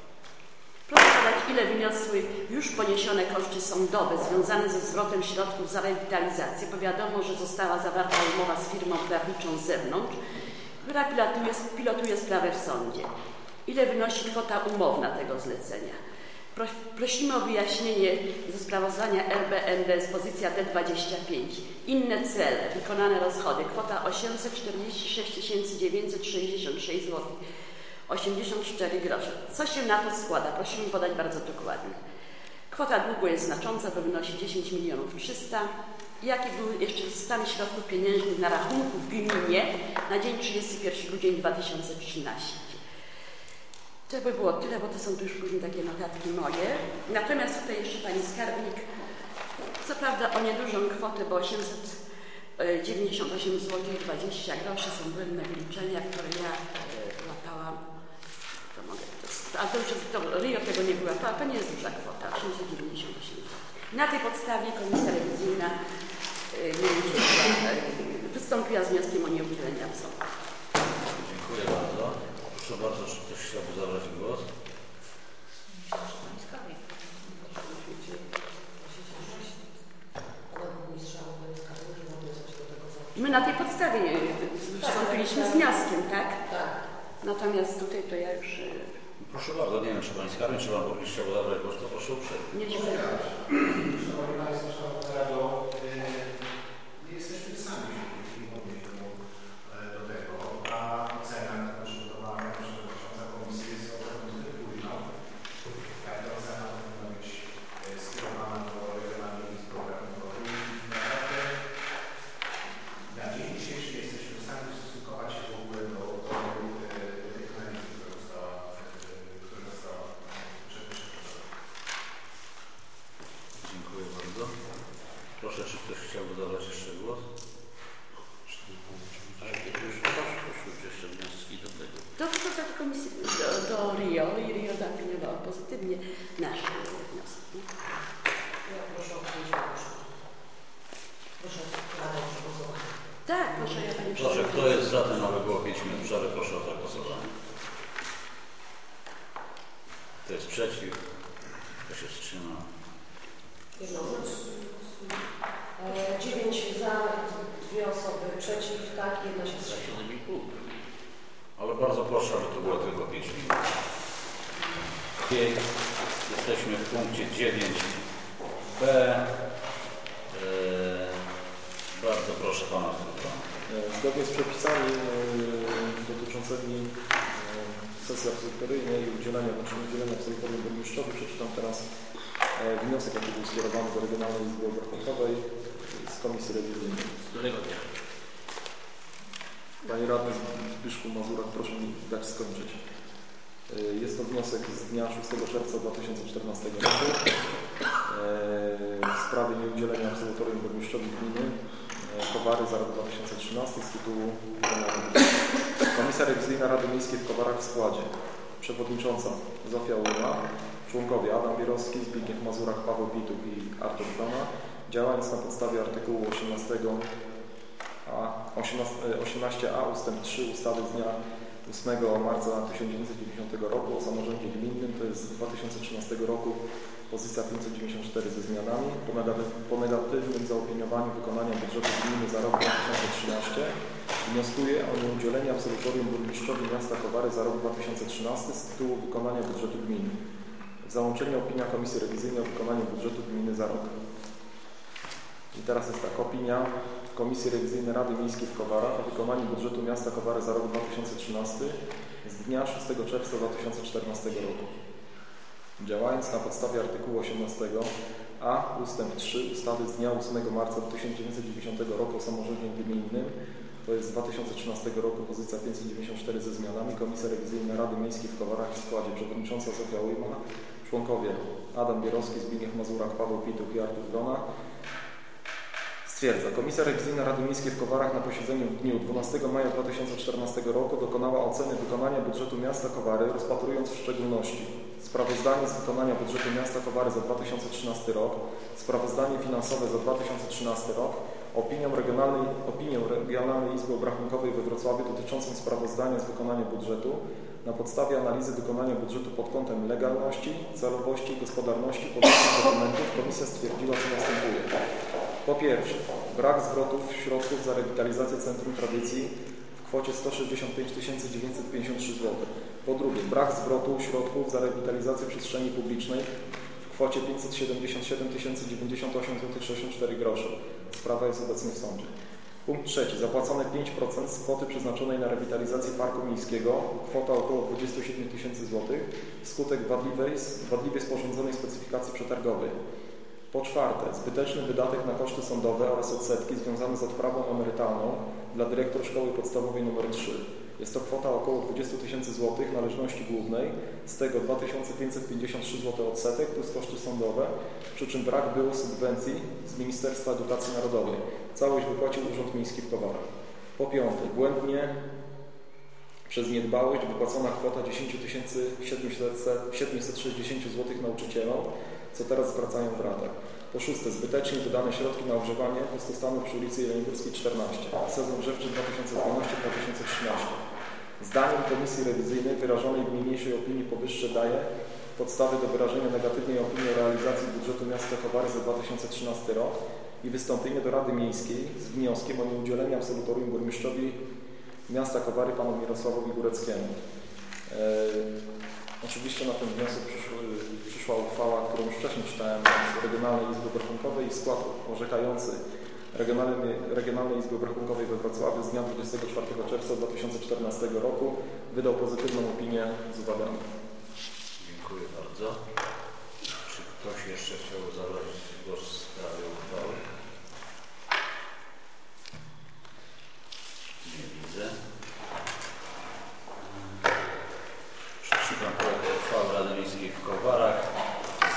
Proszę podać, ile wyniosły już poniesione koszty sądowe związane ze zwrotem środków za rewitalizację, bo wiadomo, że została zawarta umowa z firmą prawniczą z zewnątrz, która pilotuje, pilotuje sprawę w sądzie. Ile wynosi kwota umowna tego zlecenia? Prosimy o wyjaśnienie ze sprawozdania RBND z pozycja D25. Inne cele, wykonane rozchody, kwota 846 966 zł. 84 grosze. Co się na to składa? Prosimy podać bardzo dokładnie. Kwota długu jest znacząca, bo wynosi 10 milionów 300. Jaki był jeszcze stan środków pieniężnych na rachunku w gminie na dzień 31 grudzień 2013? To by było tyle, bo to są tu już później takie notatki moje. Natomiast tutaj jeszcze Pani Skarbnik, co prawda o niedużą kwotę, bo 898 zł 20 groszy są błędne wyliczenia, które ja e, łapałam. To mogę, to, a to już to, Rio tego nie wyłapała, to nie jest duża kwota, 898 zł. Na tej podstawie Komisja Rewizyjna e, wystąpiła z wnioskiem o nieudzielenie absolutu. Dziękuję bardzo. Proszę bardzo, zabrać głos? My na tej podstawie wystąpiliśmy z wnioskiem, tak? Tak. Natomiast tutaj to ja już... Proszę bardzo, nie wiem, czy Pani Skarbnik, czy Pan Burmistrz chciałby zabrać głos, to proszę uprzejmie. Nie Szanowni Państwo, Szanowna Rado, na podstawie artykułu 18 a 18, e, 18a ustęp 3 ustawy z dnia 8 marca 1990 roku o samorządzie gminnym, to jest z 2013 roku pozycja 594 ze zmianami. Po, negaty- po negatywnym zaopiniowaniu wykonania budżetu gminy za rok 2013 wnioskuję o nieudzielenie absolutorium burmistrzowi miasta Kowary za rok 2013 z tytułu wykonania budżetu gminy. W załączeniu opinia Komisji Rewizyjnej o wykonaniu budżetu gminy za rok. I teraz jest tak, opinia Komisji Rewizyjnej Rady Miejskiej w Kowarach o wykonaniu budżetu miasta Kowary za rok 2013 z dnia 6 czerwca 2014 roku. Działając na podstawie artykułu 18 a ustęp 3 ustawy z dnia 8 marca 1990 roku o samorządzie gminnym, to jest z 2013 roku pozycja 594 ze zmianami, Komisja Rewizyjna Rady Miejskiej w Kowarach w składzie przewodnicząca Zofia Łyma, członkowie Adam Bierowski, Zbigniew Mazurak, Paweł Pituch i Artur Grona, Stwierdza, Komisja Rewizyjna Rady Miejskiej w Kowarach na posiedzeniu w dniu 12 maja 2014 roku dokonała oceny wykonania budżetu miasta Kowary, rozpatrując w szczególności sprawozdanie z wykonania budżetu miasta Kowary za 2013 rok, sprawozdanie finansowe za 2013 rok, opinię Regionalnej, opinię Regionalnej Izby Obrachunkowej we Wrocławiu dotyczącą sprawozdania z wykonania budżetu na podstawie analizy wykonania budżetu pod kątem legalności, celowości i gospodarności powyższych dokumentów Komisja stwierdziła, co następuje. Po pierwsze, brak zwrotów środków za rewitalizację Centrum Tradycji w kwocie 165 953 zł. Po drugie, brak zwrotu środków za rewitalizację przestrzeni publicznej w kwocie 577 098 zł 64 groszy. Sprawa jest obecnie w sądzie. Punkt trzeci. Zapłacone 5% z kwoty przeznaczonej na rewitalizację Parku Miejskiego, kwota około 27 tysięcy złotych, wskutek wadliwej, wadliwie sporządzonej specyfikacji przetargowej. Po czwarte, zbyteczny wydatek na koszty sądowe oraz odsetki związane z odprawą emerytalną dla dyrektor szkoły podstawowej nr 3. Jest to kwota około 20 tysięcy złotych należności głównej, z tego 2553 zł odsetek plus koszty sądowe, przy czym brak było subwencji z Ministerstwa Edukacji Narodowej. Całość wypłacił Urząd Miejski w Kowarach. Po piąte, błędnie przez niedbałość wypłacona kwota 10 760 zł nauczycielom, co teraz zwracają w ratach. Po szóste, zbytecznie wydane środki na ogrzewanie pustostanów przy ulicy Jeleniogórskiej 14, sezon grzewczy 2012-2013. Zdaniem Komisji Rewizyjnej wyrażonej w niniejszej opinii powyższe daje podstawy do wyrażenia negatywnej opinii o realizacji budżetu miasta Kowary za 2013 rok i wystąpienie do Rady Miejskiej z wnioskiem o nieudzielenie absolutorium burmistrzowi miasta Kowary panu Mirosławowi Góreckiemu. E, oczywiście na ten wniosek przyszły, przyszła uchwała, którą już wcześniej czytałem z Regionalnej Izby Obrachunkowej i skład orzekający Regionalnej, Regionalnej Izby Obrachunkowej we Wrocławiu z dnia 24 czerwca 2014 roku wydał pozytywną opinię z uwagami. Dziękuję bardzo. Czy ktoś jeszcze chciał zabrać głos w sprawie uchwały? Nie widzę. Przeczytam projekt uchwały Rady Miejskiej w Kowarach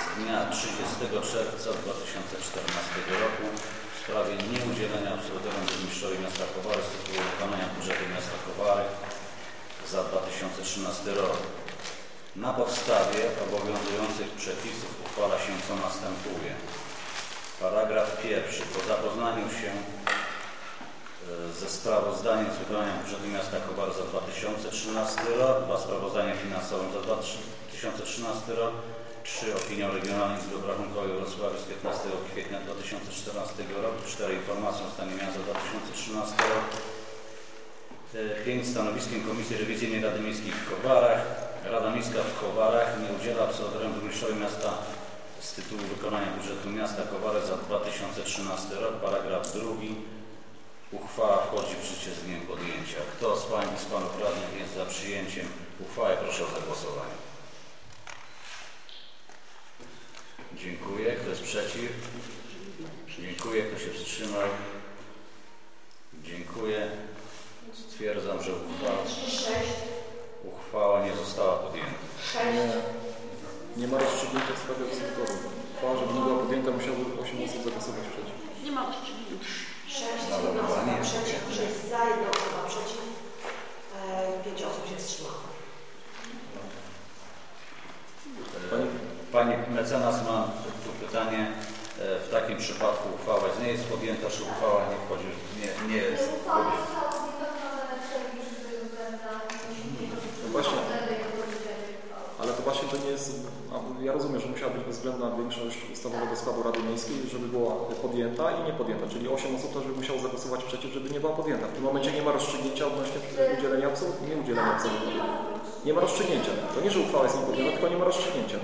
z dnia 30 czerwca 2014 roku w sprawie nieudzielenia absolutorium burmistrzowi miasta Kowary z tytułu wykonania budżetu miasta Kowary za 2013 rok. Na podstawie obowiązujących przepisów uchwala się co następuje. Paragraf pierwszy. Po zapoznaniu się e, ze sprawozdaniem z wykonania budżetu miasta Kowar za 2013 rok, dwa sprawozdania finansowe za 2013 rok, trzy opinią Regionalnej Izby Obrachunkowej Wrocławiu z 15 kwietnia 2014 roku, cztery informacje o stanie miasta za 2013 rok, 5 stanowiskiem Komisji Rewizyjnej Rady Miejskiej w Kowarach. Rada Miejska w Kowarach nie udziela absolutorium burmistrzowi miasta z tytułu wykonania budżetu miasta Kowary za 2013 rok. Paragraf drugi. Uchwała wchodzi w życie z dniem podjęcia. Kto z Pań i z Panów Radnych jest za przyjęciem uchwały? Proszę o zagłosowanie. Dziękuję. Kto jest przeciw? Dziękuję. Kto się wstrzymał? Dziękuję. Stwierdzam, że uchwała, 6, uchwała nie została podjęta. 6, Nie, nie ma rozstrzygnięcia w sprawie absolutorium. Uchwała, żeby nie była podjęta, musiało 8 osób zagłosować przeciw. Nie ma rozstrzygnięcia. 6, jedna osoba przeciw, 6 za, jedna osoba przeciw, 5 osób się wstrzymało. Pani, mecenas ma tu pytanie. E, W takim przypadku uchwała nie jest podjęta, czy uchwała nie wchodzi, nie, nie jest Uchwała podjęta. No właśnie. Ale to właśnie to nie jest. Ja rozumiem, że musiała być bezwzględna większość ustawowego składu Rady Miejskiej, żeby była podjęta i nie podjęta. Czyli 8 osób też by musiało zagłosować przeciw, żeby nie była podjęta. W tym momencie nie ma rozstrzygnięcia odnośnie udzielenia absolutorium, nie udzielenia absolutorium. Nie ma rozstrzygnięcia. To nie, że uchwała jest niepodjęta, tylko nie ma rozstrzygnięcia.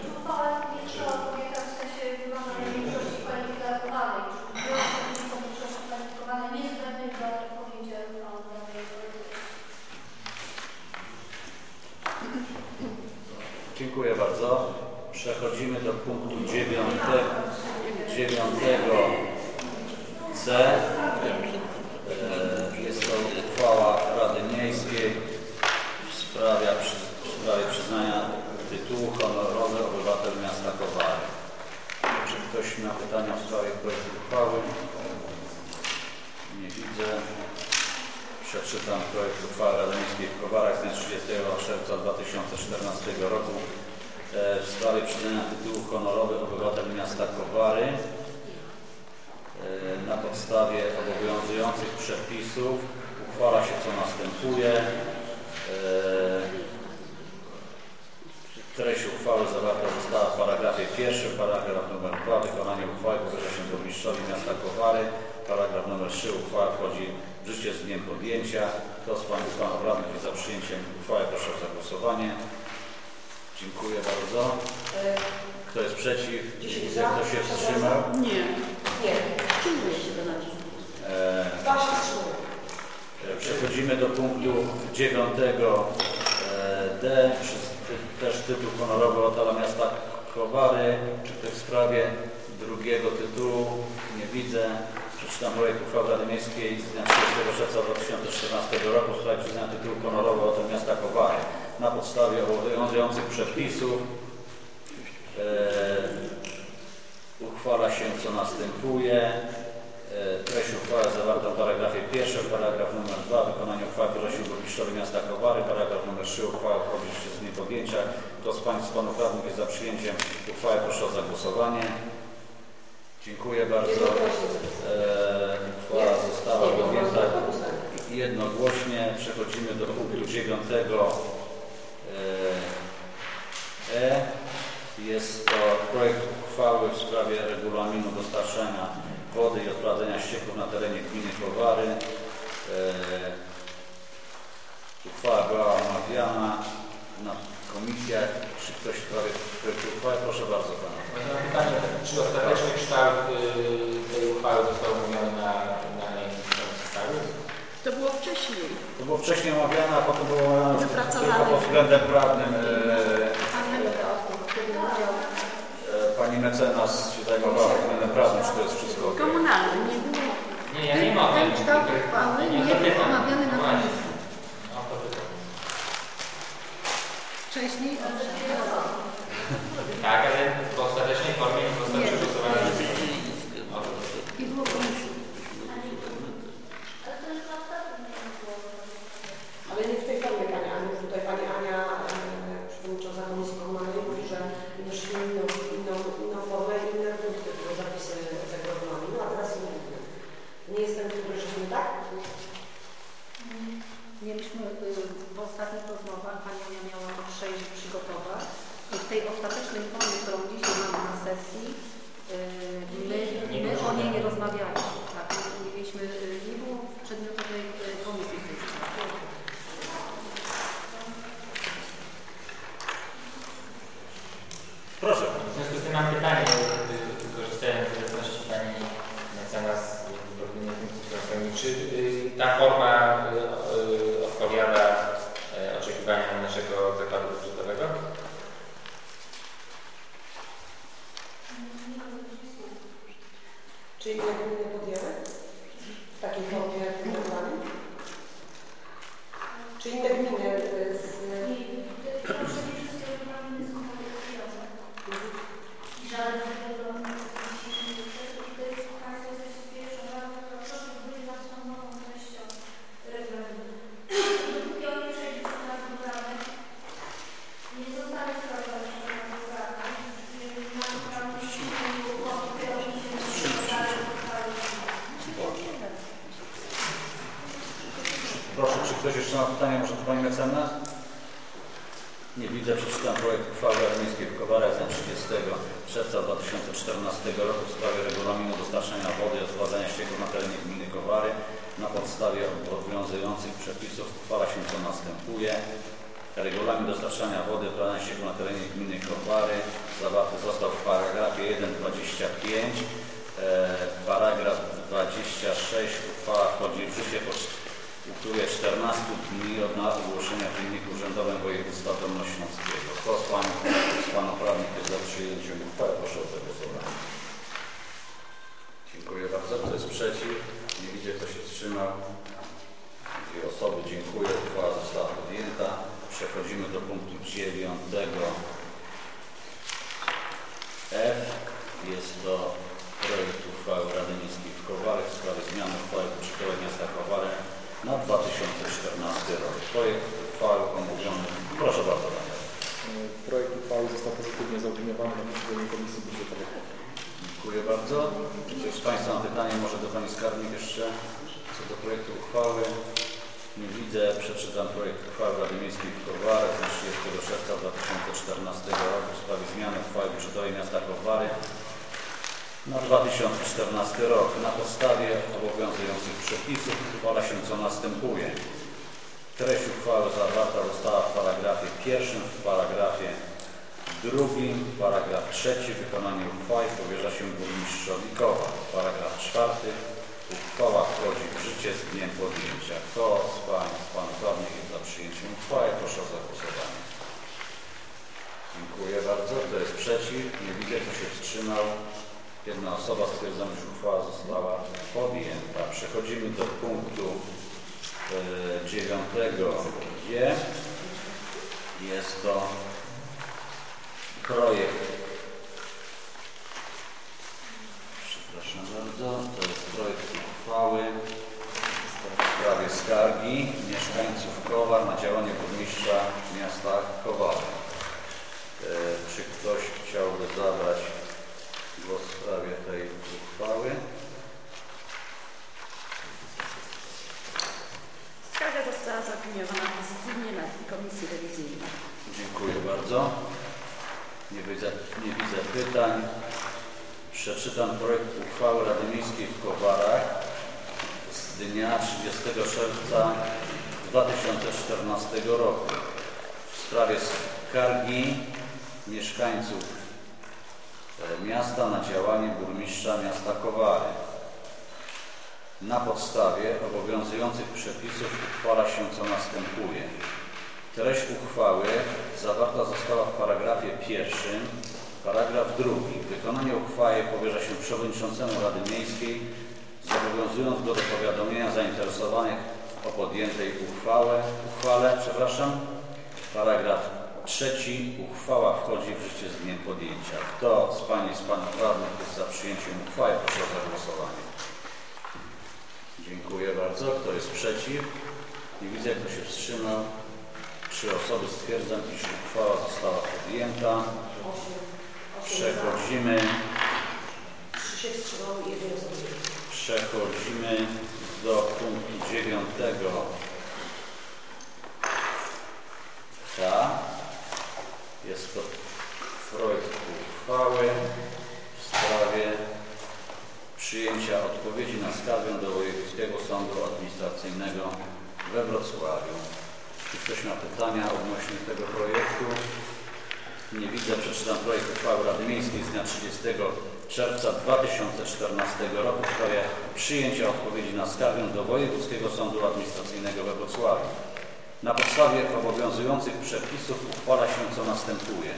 Dziękuję bardzo. Do punktu 9, 9 C. E, Jest to uchwała Rady Miejskiej w sprawie, w sprawie przyznania tytułu honorowy obywatel miasta Kowary. Czy ktoś ma pytania w sprawie projektu uchwały? Nie widzę. Przeczytam projekt uchwały Rady Miejskiej w Kowarach z dnia 30 czerwca 2014 roku w sprawie przyznania tytułu honorowy obywatel miasta Kowary e, na podstawie obowiązujących przepisów uchwala się co następuje. E, Treść uchwały zawarta została w paragrafie pierwszym, paragraf numer 2 wykonanie uchwały powierza się burmistrzowi miasta Kowary. Paragraf numer 3 uchwała wchodzi w życie z dniem podjęcia. Kto z i Panów Radnych jest za przyjęciem uchwały proszę o zagłosowanie. Dziękuję bardzo. E, Kto jest przeciw? Za. Kto się wstrzymał? Nie. Nie, Wstrzymuje się do nacisku. E, dwa się wstrzymują. E, Przechodzimy do punktu 9 D. Przy- ty- Też tytuł honorowy Otala Miasta Kowary. Czy ktoś w sprawie drugiego tytułu? Nie widzę. Przeczytam projekt uchwały Rady Miejskiej z dnia 30 czerwca 2014 roku w sprawie przyznania tytułu honorowy Otel Miasta Kowary. Na podstawie obowiązujących przepisów e, uchwala się co następuje. E, Treść uchwały zawarta w paragrafie pierwszym, paragraf numer 2, wykonanie uchwały prosił burmistrzowi miasta Kowary, paragraf numer 3, uchwała wchodzi życie z dniem podjęcia. Kto z Pań i z Panów Radnych jest za przyjęciem uchwały, proszę o zagłosowanie. Dziękuję bardzo. E, uchwała została podjęta jednogłośnie. Przechodzimy do punktu 9 E. Jest to projekt uchwały w sprawie regulaminu dostarczania wody i odprowadzenia ścieków na terenie gminy Kowary. E, uchwała była omawiana na komisjach. Czy ktoś w sprawie projektu uchwały? Proszę bardzo Pana. Mam pytanie, czy ostateczny kształt y, tej uchwały został omówiony na, na najbliższym stałym? To było wcześniej. To było wcześniej omawiane, a potem było omawiane tylko pod względem prawnym. E, e, pani mecenas się zajmowała pod względem prawnym, czy to jest wszystko ok? Komunalny. Nie było. Nie, ja nie mam. Ten kształt uchwały nie był omawiany na komisji. No. Wcześniej Tak, ale w podstawie obowiązujących przepisów uchwala się co następuje. Regulamin dostarczania wody odprowadzania ścieków na terenie gminy Kowary zawarty został w paragrafie 1.25. E, paragraf 26 uchwała wchodzi w życie po upływie 14 dni od dnia ogłoszenia w Dzienniku Urzędowym Województwa Dolnośląskiego. Kto z Panów, z Panów Radnych jest za przyjęciem uchwały? Proszę o zagłosowanie. Dziękuję bardzo. Kto jest przeciw? Nie widzę, kto się wstrzymał. Dwie osoby. Dziękuję. Uchwała została podjęta. Przechodzimy do punktu 9. F. Jest to projekt uchwały Rady Miejskiej w Kowarach w sprawie zmiany uchwały budżetowej miasta Kowary na 2014 rok. Projekt uchwały omówiony. Proszę bardzo. Projekt uchwały został pozytywnie zaopiniowany na posiedzeniu Komisji Budżetowej. Dziękuję bardzo. Czy ktoś z Państwa ma pytanie może do Pani Skarbnik jeszcze projektu uchwały? Nie widzę. Przeczytam projekt uchwały Rady Miejskiej w Kowarach z dnia 30 czerwca 2014 roku w sprawie zmiany uchwały budżetowej miasta Kowary na 2014 rok. Na podstawie obowiązujących przepisów uchwala się co następuje. Treść uchwały zawarta została w paragrafie pierwszym, w paragrafie drugim, paragraf trzeci. Wykonanie uchwały powierza się burmistrzowi Kowa. Paragraf czwarty. Uchwała wchodzi w życie z dniem podjęcia. Kto z Pań, z Panów jest za przyjęciem uchwały? Proszę o zagłosowanie. Dziękuję bardzo. Kto jest przeciw? Nie widzę, kto się wstrzymał. Jedna osoba stwierdza, że uchwała została podjęta. Przechodzimy do punktu e, dziewiątego G. Jest to projekt. Przepraszam bardzo. To jest projekt uchwały w sprawie skargi mieszkańców Kowar na działanie burmistrza miasta Kowary. E, Czy ktoś chciałby zabrać głos w sprawie tej uchwały? Skarga została zaopiniowana pozytywnie na Komisji Rewizyjnej. Dziękuję bardzo. Nie widzę, nie widzę pytań. Przeczytam projekt uchwały Rady Miejskiej w Kowarach dnia 30 czerwca 2014 roku w sprawie skargi mieszkańców e, miasta na działanie burmistrza miasta Kowary. Na podstawie obowiązujących przepisów uchwala się co następuje. Treść uchwały zawarta została w paragrafie pierwszym, paragraf drugi. Wykonanie uchwały powierza się przewodniczącemu Rady Miejskiej, zobowiązując go do powiadomienia zainteresowanych o podjętej uchwale. uchwale. Przepraszam. Paragraf trzeci. Uchwała wchodzi w życie z dniem podjęcia. Kto z Pani i z Panów Radnych jest za przyjęciem uchwały? Proszę o zagłosowanie. Dziękuję bardzo. Kto jest przeciw? Nie widzę, kto się wstrzymał. Trzy osoby stwierdzam, iż uchwała została podjęta. Przechodzimy, Trzy się wstrzymały osobie. Przechodzimy do punktu dziewiątego. K. Jest to projekt uchwały w sprawie przyjęcia odpowiedzi na skargę do Wojewódzkiego Sądu Administracyjnego we Wrocławiu. Czy ktoś ma pytania odnośnie tego projektu? Nie widzę. Przeczytam projekt uchwały Rady Miejskiej z dnia 30 czerwca 2014 roku w sprawie przyjęcia odpowiedzi na skargę do Wojewódzkiego Sądu Administracyjnego we Wrocławiu. Na podstawie obowiązujących przepisów uchwala się co następuje.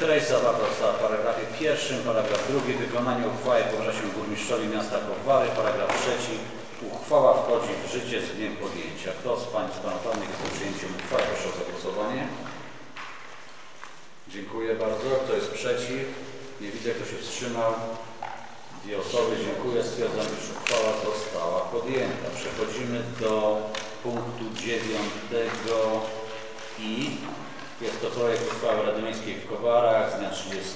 Treść zawarta została w paragrafie pierwszym, paragraf drugi. Wykonanie uchwały powierza się burmistrzowi miasta Kowary. Paragraf trzeci. Uchwała wchodzi w życie z dniem podjęcia. Kto z Pań z Panów jest przyjęciem uchwały? Proszę o zagłosowanie. Dziękuję bardzo. Kto jest przeciw? Nie widzę, kto się wstrzymał. Dwie osoby. Dziękuję. Stwierdzam, iż uchwała została podjęta. Przechodzimy do punktu dziewiątego i jest to projekt uchwały Rady Miejskiej w Kowarach z dnia 30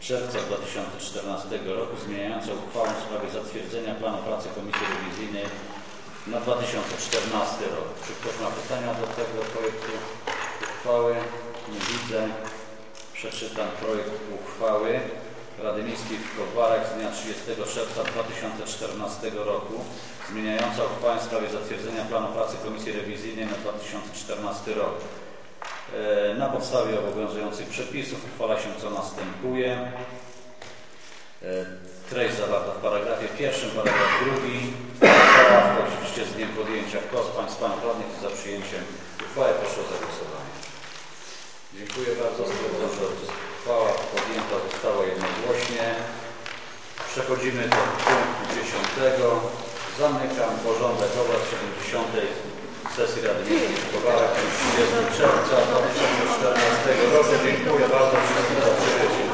czerwca 2014 roku zmieniająca uchwałę w sprawie zatwierdzenia planu pracy Komisji Rewizyjnej na 2014 rok. Czy ktoś ma pytania do tego projektu uchwały? Nie widzę. Przeczytam projekt uchwały Rady Miejskiej w Kowarach z dnia 30 czerwca 2014 roku zmieniająca uchwałę w sprawie zatwierdzenia planu pracy Komisji Rewizyjnej na 2014 rok. E, Na podstawie obowiązujących przepisów uchwala się co następuje. E, Treść zawarta w paragrafie pierwszym, paragraf drugi. Uchwała życie z dniem podjęcia. Kto z Państwa radnych za przyjęciem uchwały? Proszę o zagłosowanie. Dziękuję bardzo. Uchwała podjęta została jednogłośnie. Przechodzimy do punktu dziesiątego. Zamykam porządek obrad 70 sesji Rady Miejskiej w Kowarach 30 czerwca 2014 roku. Dziękuję bardzo wszystkim za przybycie.